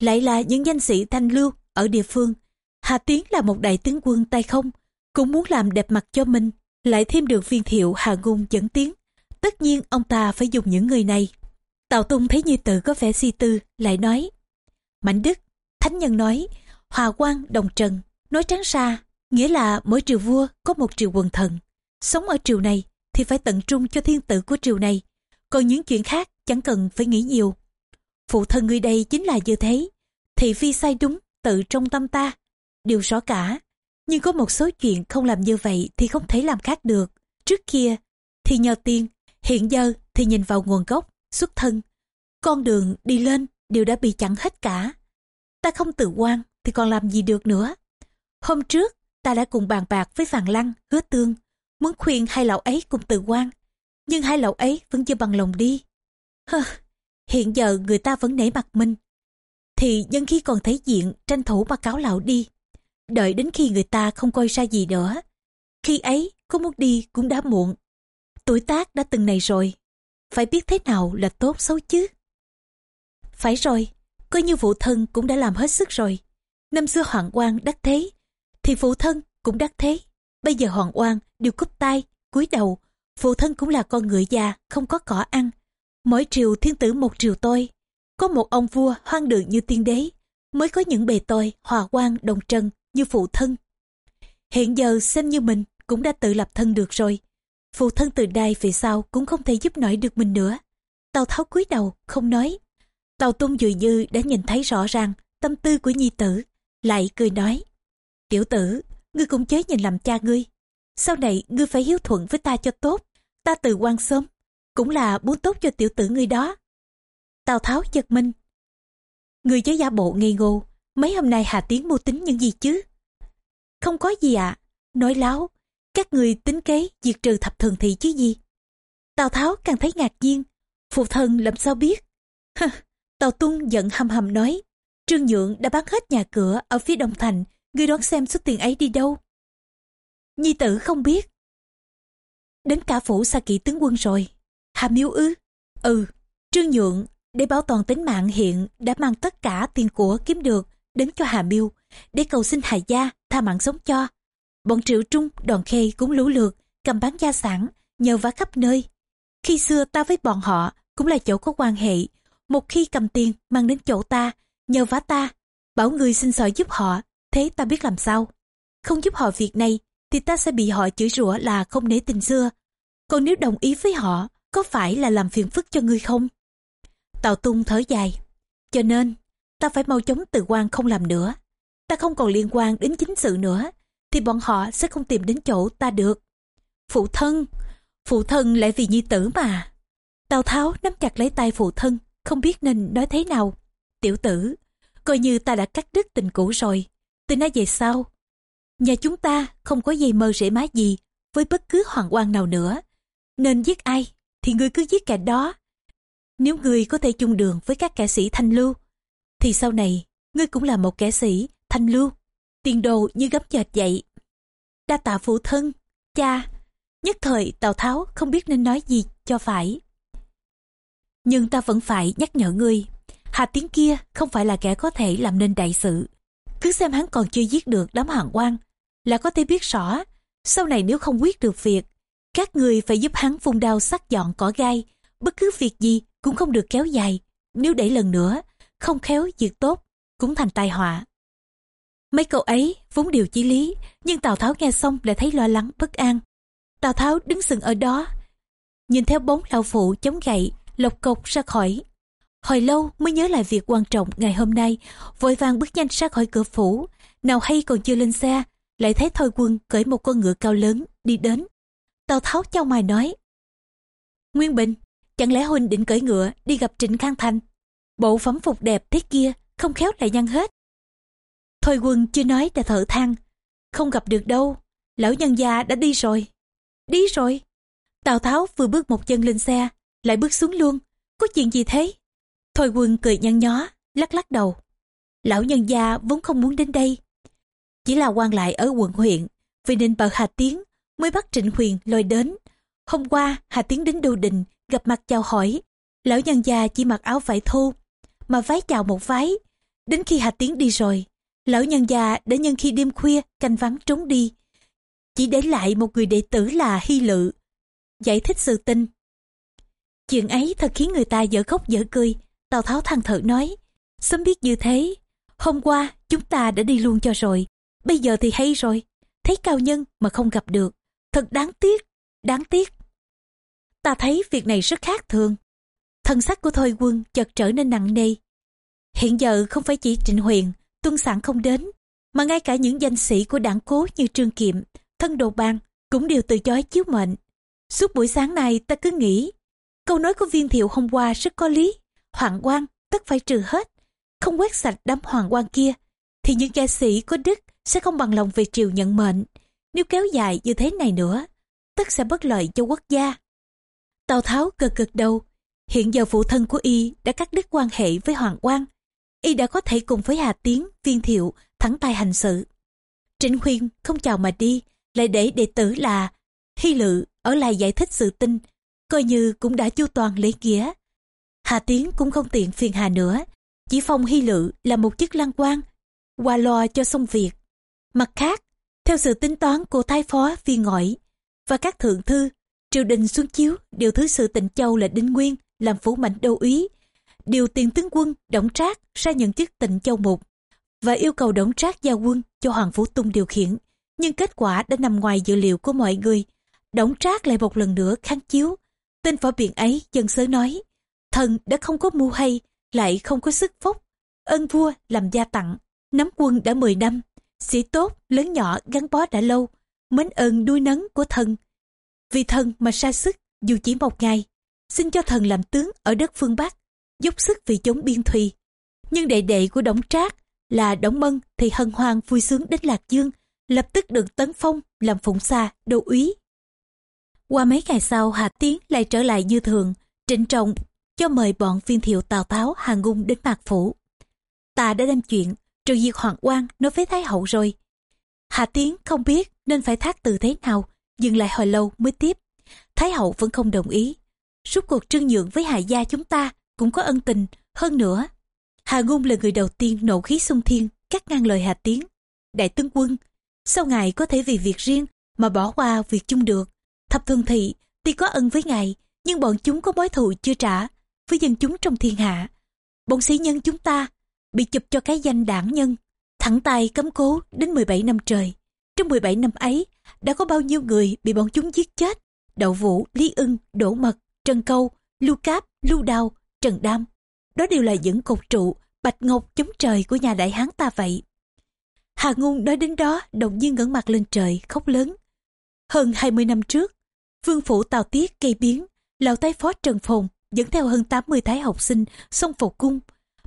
Lại là những danh sĩ thanh lưu ở địa phương. Hà Tiến là một đại tướng quân tay không, cũng muốn làm đẹp mặt cho mình, lại thêm được viên thiệu Hà Ngung dẫn tiếng. Tất nhiên ông ta phải dùng những người này. Tào Tung thấy như tự có vẻ si tư, lại nói. Mạnh Đức, Thánh Nhân nói, Hòa quan Đồng Trần, nói trắng ra, nghĩa là mỗi triều vua có một triều quần thần. Sống ở triều này thì phải tận trung cho thiên tử của triều này, còn những chuyện khác chẳng cần phải nghĩ nhiều. Phụ thân người đây chính là như thế, thị phi sai đúng tự trong tâm ta, đều rõ cả. Nhưng có một số chuyện không làm như vậy thì không thể làm khác được. Trước kia thì nhờ tiên hiện giờ thì nhìn vào nguồn gốc, xuất thân. Con đường đi lên đều đã bị chặn hết cả. Ta không tự quan thì còn làm gì được nữa. Hôm trước ta đã cùng bàn bạc với Phàn Lăng, hứa tương, muốn khuyên hai lão ấy cùng từ quan. Nhưng hai lão ấy vẫn chưa bằng lòng đi. Hơ, hiện giờ người ta vẫn nể mặt mình. Thì nhân khi còn thấy diện tranh thủ mà cáo lão đi. Đợi đến khi người ta không coi ra gì nữa. Khi ấy có muốn đi cũng đã muộn. Tuổi tác đã từng này rồi. Phải biết thế nào là tốt xấu chứ. Phải rồi, coi như vụ thân cũng đã làm hết sức rồi. Năm xưa hoàng quan đắc thế, thì phụ thân cũng đắc thế. Bây giờ hoàng oan đều cúp tay, cúi đầu. Phụ thân cũng là con người già, không có cỏ ăn. Mỗi triều thiên tử một triều tôi. Có một ông vua hoang đường như tiên đế, mới có những bề tôi hòa quan đồng trần như phụ thân. Hiện giờ xem như mình cũng đã tự lập thân được rồi. Phụ thân từ đây về sau cũng không thể giúp nổi được mình nữa. Tào Tháo cúi đầu, không nói. Tào Tung dường như đã nhìn thấy rõ ràng tâm tư của nhi tử, lại cười nói. Tiểu tử, ngươi cũng chớ nhìn làm cha ngươi. Sau này ngươi phải hiếu thuận với ta cho tốt. Ta từ quan sớm, cũng là muốn tốt cho tiểu tử ngươi đó. Tào Tháo giật mình. Ngươi chớ giả bộ ngây ngô, mấy hôm nay Hà Tiến mưu tính những gì chứ? Không có gì ạ, nói láo, các người tính kế diệt trừ thập thường thị chứ gì? Tào Tháo càng thấy ngạc nhiên, phụ thân làm sao biết? Tào Tung giận hầm hầm nói, Trương Nhượng đã bán hết nhà cửa ở phía Đông Thành, ngươi đoán xem số tiền ấy đi đâu? Nhi tử không biết. Đến cả phủ xa kỵ tướng quân rồi. Hà miếu ư? Ừ, Trương Nhượng để bảo toàn tính mạng hiện đã mang tất cả tiền của kiếm được đến cho Hà Miêu để cầu xin Hà Gia tha mạng sống cho. Bọn Triệu Trung, Đoàn Khê cũng lũ lượt cầm bán gia sản nhờ vả khắp nơi. Khi xưa ta với bọn họ cũng là chỗ có quan hệ. Một khi cầm tiền mang đến chỗ ta, nhờ vả ta, bảo người xin sỏi giúp họ, thế ta biết làm sao. Không giúp họ việc này thì ta sẽ bị họ chửi rủa là không nể tình xưa. Còn nếu đồng ý với họ, có phải là làm phiền phức cho ngươi không? Tào Tung thở dài. Cho nên, ta phải mau chóng từ quan không làm nữa. Ta không còn liên quan đến chính sự nữa, thì bọn họ sẽ không tìm đến chỗ ta được. Phụ thân, phụ thân lại vì nhi tử mà. Tào Tháo nắm chặt lấy tay phụ thân, không biết nên nói thế nào. Tiểu tử, coi như ta đã cắt đứt tình cũ rồi. Từ nay về sau, nhà chúng ta không có dây mơ rễ má gì với bất cứ hoàng quan nào nữa. Nên giết ai thì ngươi cứ giết kẻ đó. Nếu ngươi có thể chung đường với các kẻ sĩ thanh lưu, thì sau này ngươi cũng là một kẻ sĩ thanh lưu. Tiền đồ như gấm dệt vậy Đa tạ phụ thân, cha. Nhất thời Tào Tháo không biết nên nói gì cho phải. Nhưng ta vẫn phải nhắc nhở ngươi. Hà Tiến kia không phải là kẻ có thể làm nên đại sự. Cứ xem hắn còn chưa giết được đám hoàng quan là có thể biết rõ. Sau này nếu không quyết được việc, các người phải giúp hắn phun đao sắc dọn cỏ gai. Bất cứ việc gì cũng không được kéo dài. Nếu để lần nữa, không khéo việc tốt, cũng thành tai họa. Mấy câu ấy vốn điều chí lý, nhưng Tào Tháo nghe xong lại thấy lo lắng bất an. Tào Tháo đứng sừng ở đó, nhìn theo bóng lão phụ chống gậy, lộc cộc ra khỏi. Hồi lâu mới nhớ lại việc quan trọng ngày hôm nay, vội vàng bước nhanh ra khỏi cửa phủ. Nào hay còn chưa lên xe, lại thấy thôi quân cởi một con ngựa cao lớn, đi đến. Tào Tháo chau mày nói. Nguyên Bình, Chẳng lẽ huynh định cởi ngựa đi gặp Trịnh Khang Thành? Bộ phẩm phục đẹp thế kia, không khéo lại nhăn hết. Thôi quân chưa nói đã thở than. Không gặp được đâu, lão nhân gia đã đi rồi. Đi rồi. Tào Tháo vừa bước một chân lên xe, lại bước xuống luôn. Có chuyện gì thế? Thôi quân cười nhăn nhó, lắc lắc đầu. Lão nhân gia vốn không muốn đến đây. Chỉ là quan lại ở quận huyện, vì nên bờ Hà Tiến mới bắt Trịnh Huyền lôi đến. Hôm qua Hà Tiến đến đô đình, gặp mặt chào hỏi. Lão nhân gia chỉ mặc áo vải thô, mà vái chào một vái. Đến khi Hà Tiến đi rồi, lão nhân gia đã nhân khi đêm khuya canh vắng trốn đi. Chỉ để lại một người đệ tử là Hy Lự, giải thích sự tình. Chuyện ấy thật khiến người ta dở khóc dở cười, Tào Tháo than thở nói, sớm biết như thế, hôm qua chúng ta đã đi luôn cho rồi, bây giờ thì hay rồi, thấy cao nhân mà không gặp được, thật đáng tiếc, đáng tiếc. Ta thấy việc này rất khác thường. Thân sắc của Thôi Quân chợt trở nên nặng nề. Hiện giờ không phải chỉ Trịnh Huyền, tuân sản không đến, mà ngay cả những danh sĩ của đảng cố như Trương Kiệm, thân đồ bang cũng đều từ chối chiếu mệnh. Suốt buổi sáng này ta cứ nghĩ, câu nói của viên thiệu hôm qua rất có lý, hoàng quan tất phải trừ hết, không quét sạch đám hoàng quan kia, thì những kẻ sĩ có đức sẽ không bằng lòng về triều nhận mệnh. Nếu kéo dài như thế này nữa, tất sẽ bất lợi cho quốc gia. Tào Tháo cực cực đầu, hiện giờ phụ thân của y đã cắt đứt quan hệ với hoàng quan, y đã có thể cùng với Hà Tiến, viên thiệu thẳng tay hành sự. Trịnh Khuyên không chào mà đi, lại để đệ tử là Hy Lự ở lại giải thích sự tin, coi như cũng đã chu toàn lễ nghĩa. Hà Tiến cũng không tiện phiền hà nữa, chỉ phong Hy Lự là một chức lăng quan, qua lo cho xong việc. Mặt khác, theo sự tính toán của thái phó viên ngõi và các thượng thư, triều đình xuống chiếu điều thứ sự tịnh châu là Đinh Nguyên làm phủ mạnh đô úy, điều tiền tướng quân Đổng Trác ra nhận chức tịnh châu mục và yêu cầu Đổng Trác giao quân cho Hoàng Phủ Tung điều khiển. Nhưng kết quả đã nằm ngoài dự liệu của mọi người. Đổng Trác lại một lần nữa kháng chiếu. Tên võ biện ấy dân sớ nói, thần đã không có mưu hay, lại không có sức phúc. Ân vua làm gia tặng, nắm quân đã 10 năm, sĩ tốt, lớn nhỏ gắn bó đã lâu, mến ơn nuôi nấng của thần. Vì thần mà sa sức, dù chỉ một ngày, xin cho thần làm tướng ở đất phương Bắc, dốc sức vì chống biên thùy. Nhưng đệ đệ của Đổng Trác là Đổng Mân thì hân hoan vui sướng đến Lạc Dương, lập tức được tấn phong làm phụng xa đô úy. Qua mấy ngày sau Hà Tiến lại trở lại như thường, trịnh trọng cho mời bọn viên thiệu Tào Tháo hàng ngung đến Mạc Phủ. Ta đã đem chuyện trừ diệt hoàng quan nói với Thái Hậu rồi. Hà Tiến không biết nên phải thác từ thế nào, dừng lại hồi lâu mới tiếp. Thái Hậu vẫn không đồng ý. Suốt cuộc trưng nhượng với Hà gia chúng ta cũng có ân tình, hơn nữa. Hà Ngung là người đầu tiên nổ khí sung thiên, cắt ngang lời Hà Tiến. Đại tướng quân, sao ngài có thể vì việc riêng mà bỏ qua việc chung được? Thập thường thị tuy có ân với ngài, nhưng bọn chúng có mối thù chưa trả với dân chúng trong thiên hạ. Bọn sĩ nhân chúng ta bị chụp cho cái danh đảng nhân, thẳng tay cấm cố đến 17 năm trời. Trong 17 năm ấy, đã có bao nhiêu người bị bọn chúng giết chết? Đậu Vũ, Lý Ưng, Đỗ Mật, Trần Câu, Lưu Cáp, Lưu Đao, Trần Đam. Đó đều là những cột trụ, bạch ngọc chống trời của nhà đại hán ta vậy. Hà Ngung nói đến đó, đột nhiên ngẩng mặt lên trời, khóc lớn. Hơn 20 năm trước, vương phủ Tào Tiết gây biến, lão tay phó Trần Phồn dẫn theo hơn 80 thái học sinh xông vào cung,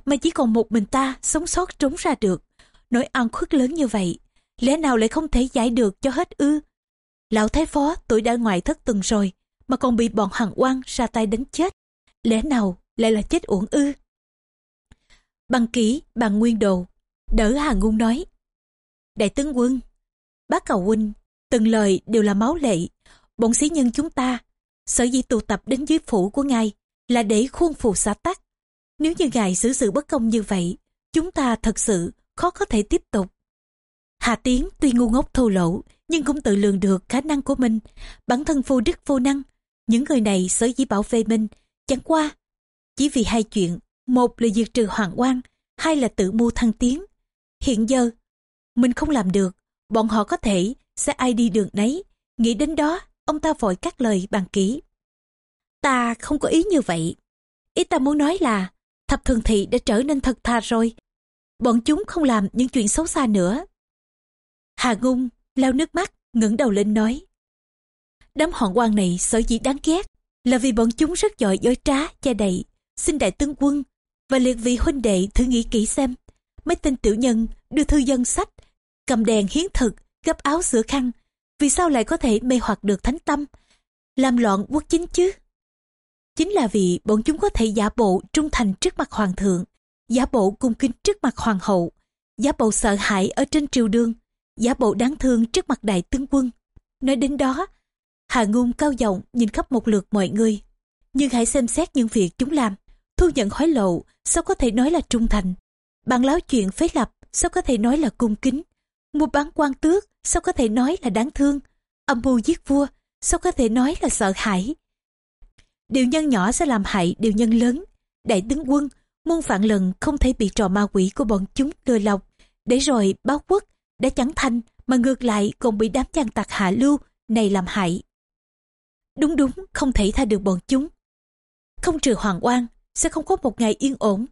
mà chỉ còn một mình ta sống sót trốn ra được. Nỗi ăn khuất lớn như vậy, lẽ nào lại không thể giải được cho hết ư? Lão thái phó tuổi đã ngoài thất tuần rồi, mà còn bị bọn hàng quan ra tay đánh chết. Lẽ nào lại là chết uổng ư? Bằng kỹ, bằng nguyên đồ, đỡ hàng ngung nói. Đại tướng quân, bác cầu huynh, từng lời đều là máu lệ. Bọn sĩ nhân chúng ta, sở dĩ tụ tập đến dưới phủ của ngài là để khuôn phù xã tắc. Nếu như ngài xử sự bất công như vậy, chúng ta thật sự khó có thể tiếp tục. Hà Tiến tuy ngu ngốc thô lỗ, nhưng cũng tự lường được khả năng của mình. Bản thân vô đức vô năng, những người này sở dĩ bảo vệ mình, chẳng qua. Chỉ vì hai chuyện, một là diệt trừ hoàng quan, hai là tự mưu thăng tiến. Hiện giờ, mình không làm được, bọn họ có thể sẽ ai đi đường nấy. Nghĩ đến đó, ông ta vội cắt lời bằng kỹ. Ta không có ý như vậy. Ý ta muốn nói là thập thường thị đã trở nên thật thà rồi. Bọn chúng không làm những chuyện xấu xa nữa. Hà Ngung lau nước mắt, ngẩng đầu lên nói. Đám hoàng quan này sở dĩ đáng ghét là vì bọn chúng rất giỏi dối trá, che đậy. Xin đại tướng quân và liệt vị huynh đệ thử nghĩ kỹ xem. Mấy tên tiểu nhân đưa thư dân sách, cầm đèn hiến thực, gấp áo sửa khăn. Vì sao lại có thể mê hoặc được thánh tâm, làm loạn quốc chính chứ? Chính là vì bọn chúng có thể giả bộ trung thành trước mặt hoàng thượng, giả bộ cung kính trước mặt hoàng hậu, giả bộ sợ hãi ở trên triều đương, giả bộ đáng thương trước mặt đại tướng quân. Nói đến đó, Hà Ngung cao giọng nhìn khắp một lượt mọi người. Nhưng hãy xem xét những việc chúng làm. Thu nhận hối lộ, sao có thể nói là trung thành? Bạn láo chuyện phế lập, sao có thể nói là cung kính? Mua bán quan tước, sao có thể nói là đáng thương? Âm mưu giết vua, sao có thể nói là sợ hãi? Điều nhân nhỏ sẽ làm hại điều nhân lớn. Đại tướng quân, muôn vạn lần không thể bị trò ma quỷ của bọn chúng lừa lọc. Để rồi báo quốc đã chẳng thành mà ngược lại còn bị đám gian tặc hạ lưu này làm hại. Đúng đúng, không thể tha được bọn chúng. Không trừ hoàng oan, sẽ không có một ngày yên ổn.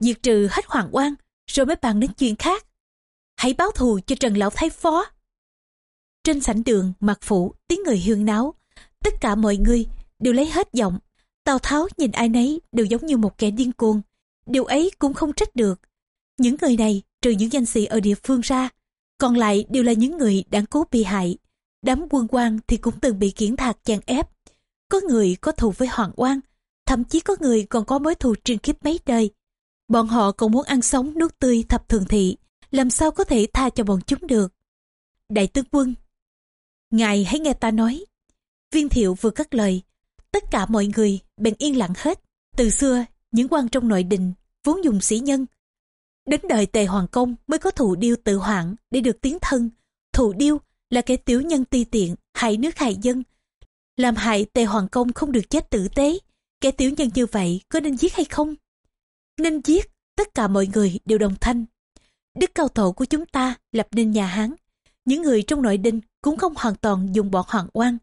Diệt trừ hết hoàng oan, rồi mới bàn đến chuyện khác. Hãy báo thù cho Trần Lão Thái Phó. Trên sảnh đường, mặt phủ, tiếng người hương náo. Tất cả mọi người đều lấy hết giọng. Tào Tháo nhìn ai nấy đều giống như một kẻ điên cuồng. Điều ấy cũng không trách được. Những người này, trừ những danh sĩ ở địa phương ra, còn lại đều là những người đáng cố bị hại. Đám quân quan thì cũng từng bị kiển thạc chèn ép. Có người có thù với Hoàng Oan, thậm chí có người còn có mối thù truyền kiếp mấy đời. Bọn họ còn muốn ăn sống nước tươi thập thường thị, làm sao có thể tha cho bọn chúng được. Đại tướng quân, ngài hãy nghe ta nói. Viên thiệu vừa cất lời, tất cả mọi người bèn yên lặng hết. Từ xưa, những quan trong nội đình vốn dùng sĩ nhân. Đến đời tề hoàng công mới có thụ điêu tự hoạn để được tiến thân. Thụ điêu là kẻ tiểu nhân ti tiện, hại nước hại dân. Làm hại tề hoàng công không được chết tử tế. Kẻ tiểu nhân như vậy có nên giết hay không? Nên giết, tất cả mọi người đều đồng thanh. Đức cao tổ của chúng ta lập nên nhà Hán. Những người trong nội đinh cũng không hoàn toàn dùng bọn hoàng oan.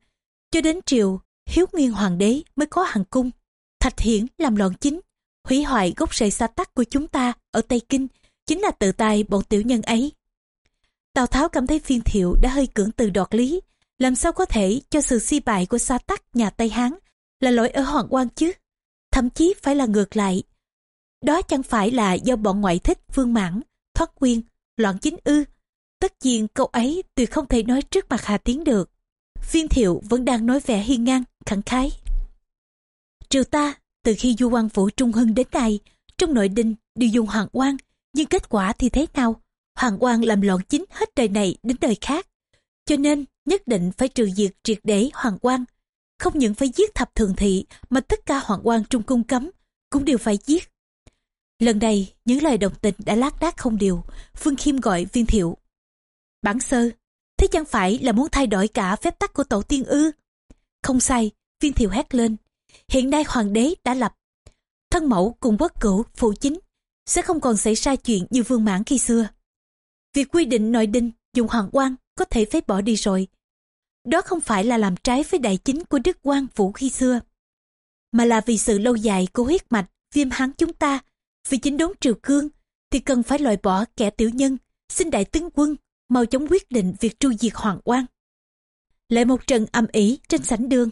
Cho đến triều, hiếu nguyên hoàng đế mới có hàng cung. Thạch hiển làm loạn chính, hủy hoại gốc rễ xa tắc của chúng ta ở Tây Kinh, chính là tự tay bọn tiểu nhân ấy. Tào Tháo cảm thấy phiên thiệu đã hơi cưỡng từ đoạt lý, làm sao có thể cho sự si bại của xa tắc nhà Tây Hán là lỗi ở Hoàng quan chứ? Thậm chí phải là ngược lại. Đó chẳng phải là do bọn ngoại thích vương mãn, thoát quyên, loạn chính ư. Tất nhiên câu ấy tuyệt không thể nói trước mặt Hà Tiến được. Viên thiệu vẫn đang nói vẻ hiên ngang, khẳng khái. Triều ta, từ khi du quan phủ Trung Hưng đến nay, trong nội đình đều dùng hoàng quan, nhưng kết quả thì thế nào? Hoàng quan làm loạn chính hết đời này đến đời khác. Cho nên nhất định phải trừ diệt triệt để hoàng quan. Không những phải giết thập thường thị mà tất cả hoàng quan trung cung cấm cũng đều phải giết. Lần này những lời đồng tình đã lác đác không điều. Phương Khiêm gọi viên thiệu. Bản sơ, thế chẳng phải là muốn thay đổi cả phép tắc của tổ tiên ư? Không sai, viên thiệu hét lên. Hiện nay hoàng đế đã lập. Thân mẫu cùng quốc cửu, phụ chính sẽ không còn xảy ra chuyện như vương mãn khi xưa. Việc quy định nội đinh dùng hoàng quan có thể phế bỏ đi rồi. Đó không phải là làm trái với đại chính của đức quan vũ khi xưa, mà là vì sự lâu dài của huyết mạch viêm hán chúng ta. Vì chính đốn triều cương thì cần phải loại bỏ kẻ tiểu nhân, xin đại tướng quân mau chóng quyết định việc tru diệt hoàng quan. Lại một trận âm ỉ trên sảnh đường.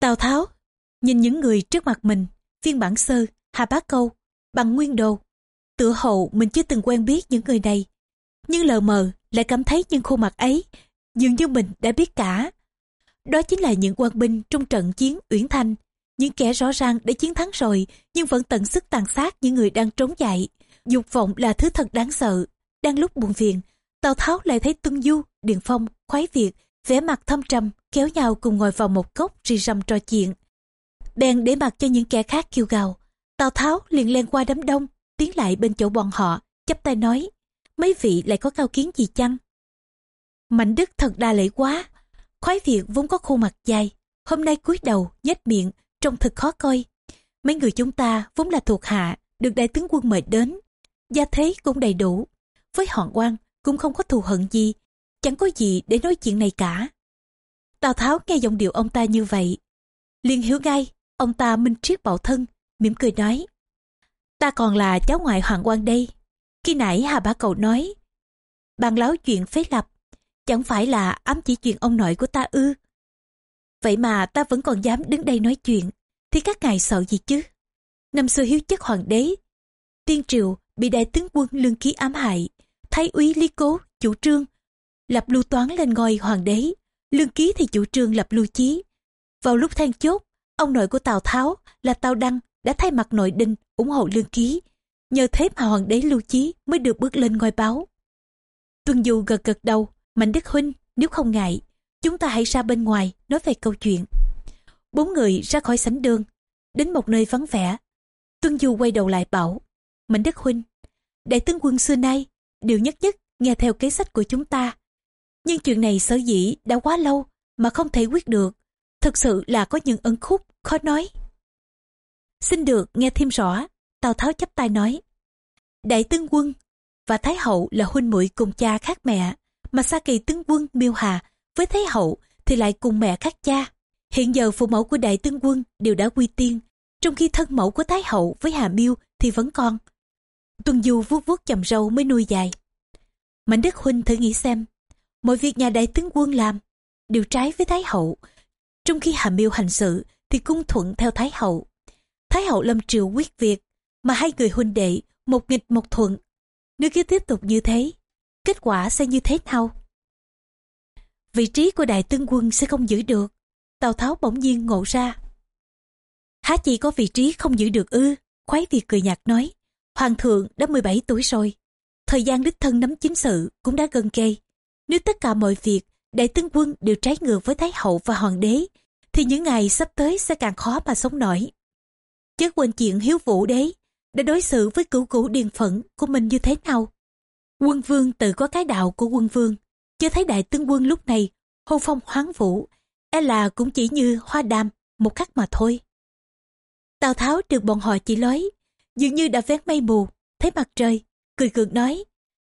Tào Tháo nhìn những người trước mặt mình, phiên bản sơ, Hà Bá Câu, bằng nguyên đồ, Tựa hậu mình chưa từng quen biết những người này. Nhưng lờ mờ lại cảm thấy những khuôn mặt ấy dường như mình đã biết cả. Đó chính là những quân binh trong trận chiến Uyển Thanh. Những kẻ rõ ràng đã chiến thắng rồi nhưng vẫn tận sức tàn sát những người đang trốn chạy. Dục vọng là thứ thật đáng sợ. Đang lúc buồn phiền, Tào Tháo lại thấy Tuân Du, Điền Phong, Khoái Việt, vẻ mặt thâm trầm, kéo nhau cùng ngồi vào một góc rì rầm trò chuyện. Bèn để mặt cho những kẻ khác kêu gào. Tào Tháo liền len qua đám đông, tiến lại bên chỗ bọn họ, chắp tay nói, mấy vị lại có cao kiến gì chăng? Mạnh Đức thật đa lễ quá, khoái Việt vốn có khuôn mặt dài, hôm nay cúi đầu, nhếch miệng, trông thật khó coi. Mấy người chúng ta vốn là thuộc hạ, được đại tướng quân mời đến, gia thế cũng đầy đủ. Với họ quan cũng không có thù hận gì, chẳng có gì để nói chuyện này cả. Tào Tháo nghe giọng điệu ông ta như vậy, liền hiểu ngay, ông ta minh triết bảo thân, mỉm cười nói ta còn là cháu ngoại hoàng quan đây. Khi nãy Hà Bá Cầu nói, bàn láo chuyện phế lập, chẳng phải là ám chỉ chuyện ông nội của ta ư. Vậy mà ta vẫn còn dám đứng đây nói chuyện, thì các ngài sợ gì chứ? Năm xưa hiếu chất hoàng đế, tiên triều bị đại tướng quân lương ký ám hại, thái úy lý cố chủ trương lập lưu toán lên ngôi hoàng đế, lương ký thì chủ trương lập lưu chí. Vào lúc than chốt, ông nội của Tào Tháo là Tào Đăng đã thay mặt nội đinh ủng hộ lương ký. Nhờ thế mà hoàng đế lưu chí mới được bước lên ngôi báo. Tuân Du gật gật đầu, Mạnh Đức Huynh, nếu không ngại, chúng ta hãy ra bên ngoài nói về câu chuyện. Bốn người ra khỏi sảnh đường, đến một nơi vắng vẻ. Tuân Du quay đầu lại bảo, Mạnh Đức Huynh, đại tướng quân xưa nay đều nhất nhất nghe theo kế sách của chúng ta. Nhưng chuyện này sở dĩ đã quá lâu mà không thể quyết được. Thực sự là có những ấn khúc khó nói. Xin được nghe thêm rõ, Tào Tháo chấp tay nói. Đại tướng quân và Thái hậu là huynh muội cùng cha khác mẹ, mà Sa Kỳ tướng quân Miêu Hà với Thái hậu thì lại cùng mẹ khác cha. Hiện giờ phụ mẫu của đại tướng quân đều đã quy tiên, trong khi thân mẫu của Thái hậu với Hà Miêu thì vẫn còn. Tuân Du vuốt vuốt chầm râu mới nuôi dài. Mạnh Đức Huynh thử nghĩ xem, mọi việc nhà đại tướng quân làm đều trái với Thái hậu. Trong khi Hà Miêu hành sự thì cung thuận theo Thái hậu. Thái hậu lâm triều quyết việc, mà hai người huynh đệ một nghịch một thuận. Nếu cứ tiếp tục như thế, kết quả sẽ như thế nào? Vị trí của đại tướng quân sẽ không giữ được. Tào Tháo bỗng nhiên ngộ ra. Há chỉ có vị trí không giữ được ư? Khoái Việt cười nhạt nói. Hoàng thượng đã 17 tuổi rồi. Thời gian đích thân nắm chính sự cũng đã gần kề. Nếu tất cả mọi việc đại tướng quân đều trái ngược với Thái hậu và Hoàng đế, thì những ngày sắp tới sẽ càng khó mà sống nổi. Chớ quên chuyện hiếu vũ đế đã đối xử với cửu cửu điền phận của mình như thế nào. Quân vương tự có cái đạo của quân vương, chưa thấy đại tướng quân lúc này hô phong hoáng vũ, e là cũng chỉ như hoa đàm một khắc mà thôi. Tào Tháo được bọn họ chỉ lối, dường như đã vén mây mù, thấy mặt trời, cười cợt nói,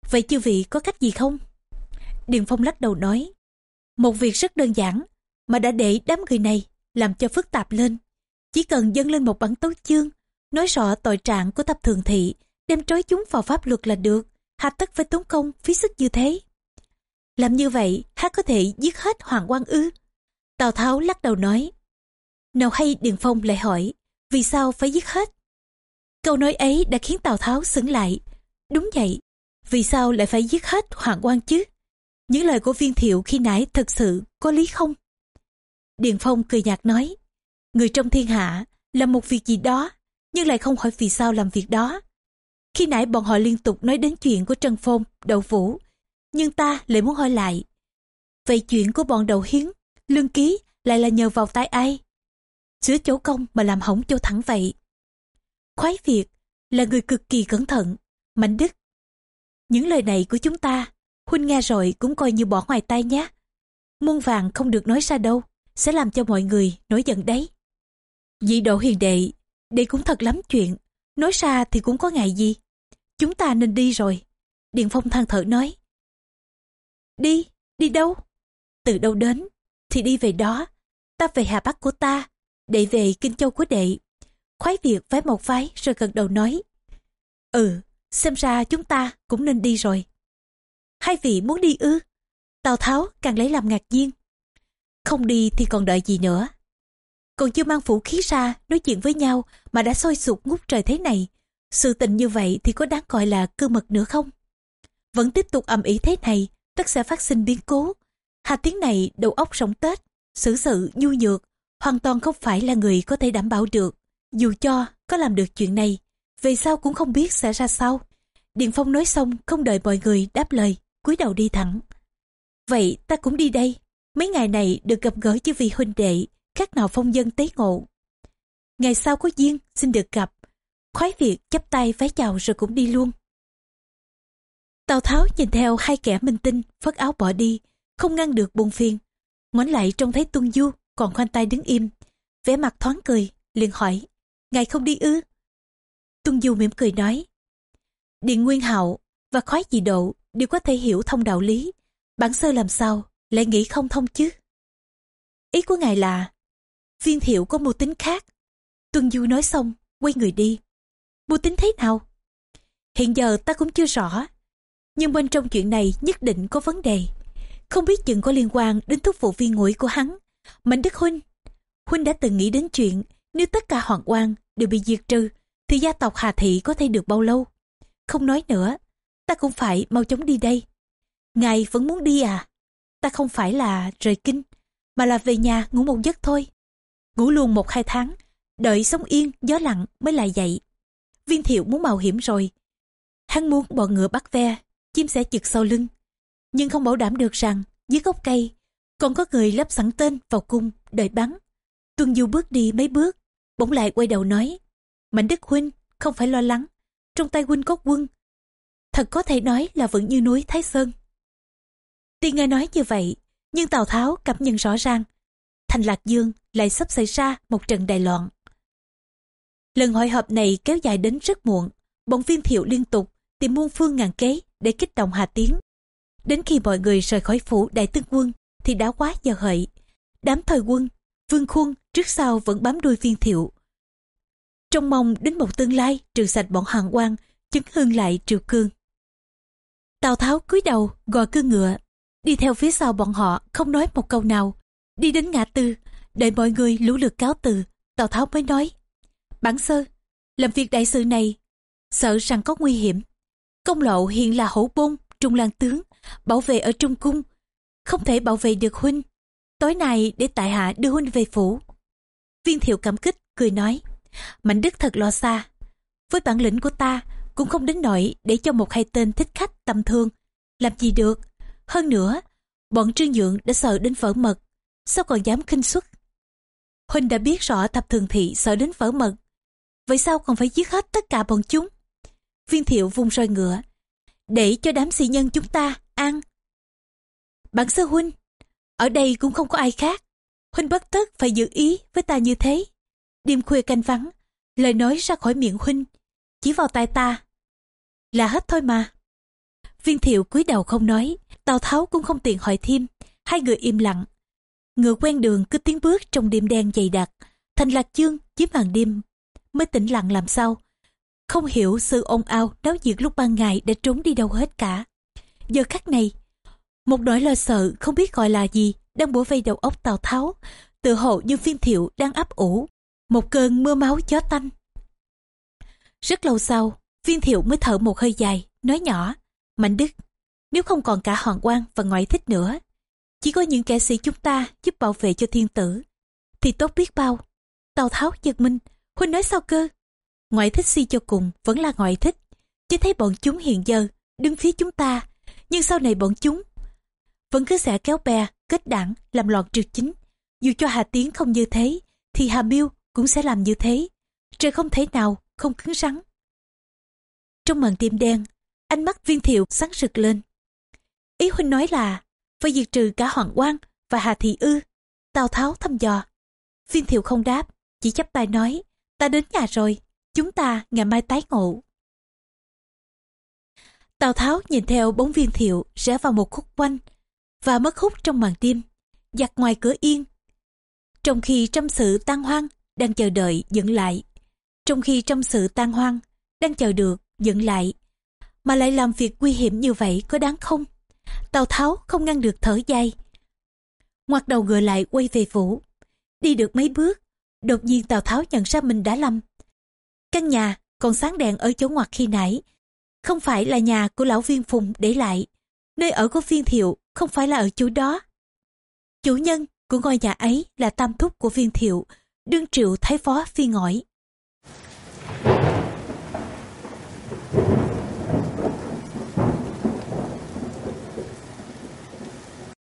vậy chư vị có cách gì không? Điền Phong lắc đầu nói, một việc rất đơn giản, mà đã để đám người này làm cho phức tạp lên. Chỉ cần dâng lên một bản tấu chương, nói rõ tội trạng của tập thường thị, đem trói chúng vào pháp luật là được, hà tất phải tốn công, phí sức như thế. Làm như vậy, hát có thể giết hết Hoàng quan ư? Tào Tháo lắc đầu nói. Nào hay Điền Phong lại hỏi, vì sao phải giết hết? Câu nói ấy đã khiến Tào Tháo sững lại. Đúng vậy, vì sao lại phải giết hết Hoàng quan chứ? Những lời của viên thiệu khi nãy thật sự có lý không? Điền Phong cười nhạt nói, người trong thiên hạ làm một việc gì đó, nhưng lại không hỏi vì sao làm việc đó. Khi nãy bọn họ liên tục nói đến chuyện của Trần Phong, Đậu Vũ, nhưng ta lại muốn hỏi lại. Vậy chuyện của bọn Đậu Hiến, Lương Ký lại là nhờ vào tay ai? Sửa chỗ công mà làm hỏng chỗ thẳng vậy. Khoái Việt là người cực kỳ cẩn thận, mạnh đức. Những lời này của chúng ta, Huynh nghe rồi cũng coi như bỏ ngoài tay nhé. Muôn vàng không được nói ra đâu, sẽ làm cho mọi người nổi giận đấy. Dị độ hiền đệ, đây cũng thật lắm chuyện, nói ra thì cũng có ngại gì. Chúng ta nên đi rồi. Điện Phong than thở nói. Đi, đi đâu? Từ đâu đến, thì đi về đó. Ta về Hà Bắc của ta, đệ về Kinh Châu của đệ. Khoái việc vái một vái rồi gật đầu nói. Ừ, xem ra chúng ta cũng nên đi rồi. Hai vị muốn đi ư? Tào Tháo càng lấy làm ngạc nhiên. Không đi thì còn đợi gì nữa. Còn chưa mang vũ khí ra nói chuyện với nhau mà đã sôi sục ngút trời thế này. Sự tình như vậy thì có đáng gọi là cơ mật nữa không? Vẫn tiếp tục ầm ĩ thế này, tất sẽ phát sinh biến cố. Hà tiếng này đầu óc sống tết, xử sự nhu nhược, hoàn toàn không phải là người có thể đảm bảo được. Dù cho có làm được chuyện này, về sau cũng không biết sẽ ra sao. Điện Phong nói xong không đợi mọi người đáp lời, cúi đầu đi thẳng. Vậy ta cũng đi đây. Mấy ngày này được gặp gỡ chư vị huynh đệ, các nào phong dân tế ngộ. Ngày sau có duyên xin được gặp. Khoái việc chắp tay vái chào rồi cũng đi luôn. Tào Tháo nhìn theo hai kẻ minh tinh phất áo bỏ đi, không ngăn được buồn phiền. Ngoảnh lại trông thấy Tuân Du còn khoanh tay đứng im, vẻ mặt thoáng cười, liền hỏi, ngài không đi ư? Tuân Du mỉm cười nói, Điện Nguyên Hạo và khoái dị độ đều có thể hiểu thông đạo lý. Bản sơ làm sao, lại nghĩ không thông chứ? Ý của ngài là, viên thiệu có mưu tính khác. Tuân Du nói xong, quay người đi. Mưu tính thế nào? Hiện giờ ta cũng chưa rõ. Nhưng bên trong chuyện này nhất định có vấn đề. Không biết chừng có liên quan đến thúc vụ viên ngũi của hắn. Mạnh Đức Huynh, Huynh đã từng nghĩ đến chuyện nếu tất cả hoàng quan đều bị diệt trừ thì gia tộc Hà Thị có thể được bao lâu? Không nói nữa, ta cũng phải mau chóng đi đây. Ngài vẫn muốn đi à? Ta không phải là rời kinh, mà là về nhà ngủ một giấc thôi. Ngủ luôn một hai tháng, đợi sống yên, gió lặng mới lại dậy. Viên thiệu muốn mạo hiểm rồi. Hắn muốn bọn ngựa bắt ve, chim sẽ chực sau lưng. Nhưng không bảo đảm được rằng dưới gốc cây còn có người lắp sẵn tên vào cung đợi bắn. Tuân Du bước đi mấy bước, bỗng lại quay đầu nói. Mạnh Đức Huynh, không phải lo lắng, trong tay Huynh có quân. Thật có thể nói là vẫn như núi Thái Sơn. Tuy nghe nói như vậy, nhưng Tào Tháo cảm nhận rõ ràng, thành Lạc Dương lại sắp xảy ra một trận đại loạn. Lần hội họp này kéo dài đến rất muộn, bọn viên thiệu liên tục tìm muôn phương ngàn kế để kích động Hà Tiến. Đến khi mọi người rời khỏi phủ đại tướng quân thì đã quá giờ hợi. Đám thời quân, vương khuôn trước sau vẫn bám đuôi viên thiệu. Trong mong đến một tương lai trừ sạch bọn hoàng quan, chứng hương lại triều cương. Tào Tháo cúi đầu gò cương ngựa, đi theo phía sau bọn họ không nói một câu nào. Đi đến ngã tư, đợi mọi người lũ lượt cáo từ, Tào Tháo mới nói. Bản sơ, làm việc đại sự này, sợ rằng có nguy hiểm. Công lộ hiện là hổ bôn, trung lang tướng, bảo vệ ở trung cung. Không thể bảo vệ được huynh. Tối nay để tại hạ đưa huynh về phủ. Viên thiệu cảm kích, cười nói. Mạnh đức thật lo xa. Với bản lĩnh của ta, cũng không đến nỗi để cho một hai tên thích khách tầm thương. Làm gì được. Hơn nữa, bọn trương nhượng đã sợ đến vỡ mật. Sao còn dám khinh xuất? Huynh đã biết rõ thập thường thị sợ đến vỡ mật. Vậy sao còn phải giết hết tất cả bọn chúng? Viên thiệu vung roi ngựa. Để cho đám sĩ nhân chúng ta ăn. Bản sơ huynh, ở đây cũng không có ai khác. Huynh bất tất phải giữ ý với ta như thế. Đêm khuya canh vắng, lời nói ra khỏi miệng huynh, chỉ vào tai ta. Là hết thôi mà. Viên thiệu cúi đầu không nói, Tào Tháo cũng không tiện hỏi thêm, hai người im lặng. Ngựa quen đường cứ tiến bước trong đêm đen dày đặc, thành lạc chương chiếm màn đêm, mới tĩnh lặng làm sao. Không hiểu sự ồn ào náo nhiệt lúc ban ngày đã trốn đi đâu hết cả. Giờ khắc này, một nỗi lo sợ không biết gọi là gì đang bủa vây đầu óc Tào Tháo, tự hộ như viên thiệu đang ấp ủ, một cơn mưa máu chó tanh. Rất lâu sau, viên thiệu mới thở một hơi dài, nói nhỏ, Mạnh Đức, nếu không còn cả hoàng quan và ngoại thích nữa, chỉ có những kẻ sĩ chúng ta giúp bảo vệ cho thiên tử, thì tốt biết bao. Tào Tháo giật mình, Huynh nói sao cơ? Ngoại thích si cho cùng vẫn là ngoại thích, chỉ thấy bọn chúng hiện giờ đứng phía chúng ta, nhưng sau này bọn chúng vẫn cứ sẽ kéo bè, kết đảng, làm loạn triều chính. Dù cho Hà Tiến không như thế, thì Hà Miêu cũng sẽ làm như thế. Trời không thể nào không cứng rắn. Trong màn đêm đen, ánh mắt viên thiệu sáng rực lên. Ý huynh nói là phải diệt trừ cả Hoàng quan và Hà Thị Ư. Tào Tháo thăm dò. Viên thiệu không đáp, chỉ chắp tay nói, ta đến nhà rồi, chúng ta ngày mai tái ngộ. Tào Tháo nhìn theo bóng viên thiệu rẽ vào một khúc quanh và mất hút trong màn đêm, giặt ngoài cửa yên. Trong khi trăm sự tan hoang, đang chờ đợi dựng lại. Trong khi trăm sự tan hoang, đang chờ được dựng lại. Mà lại làm việc nguy hiểm như vậy có đáng không? Tào Tháo không ngăn được thở dài. Ngoặt đầu ngựa lại quay về phủ. Đi được mấy bước, đột nhiên Tào Tháo nhận ra mình đã lầm. Căn nhà còn sáng đèn ở chỗ ngoặt khi nãy. Không phải là nhà của lão viên phùng để lại. Nơi ở của viên thiệu không phải là ở chỗ đó. Chủ nhân của ngôi nhà ấy là tam thúc của viên thiệu, đương triệu thái phó phi ngõi.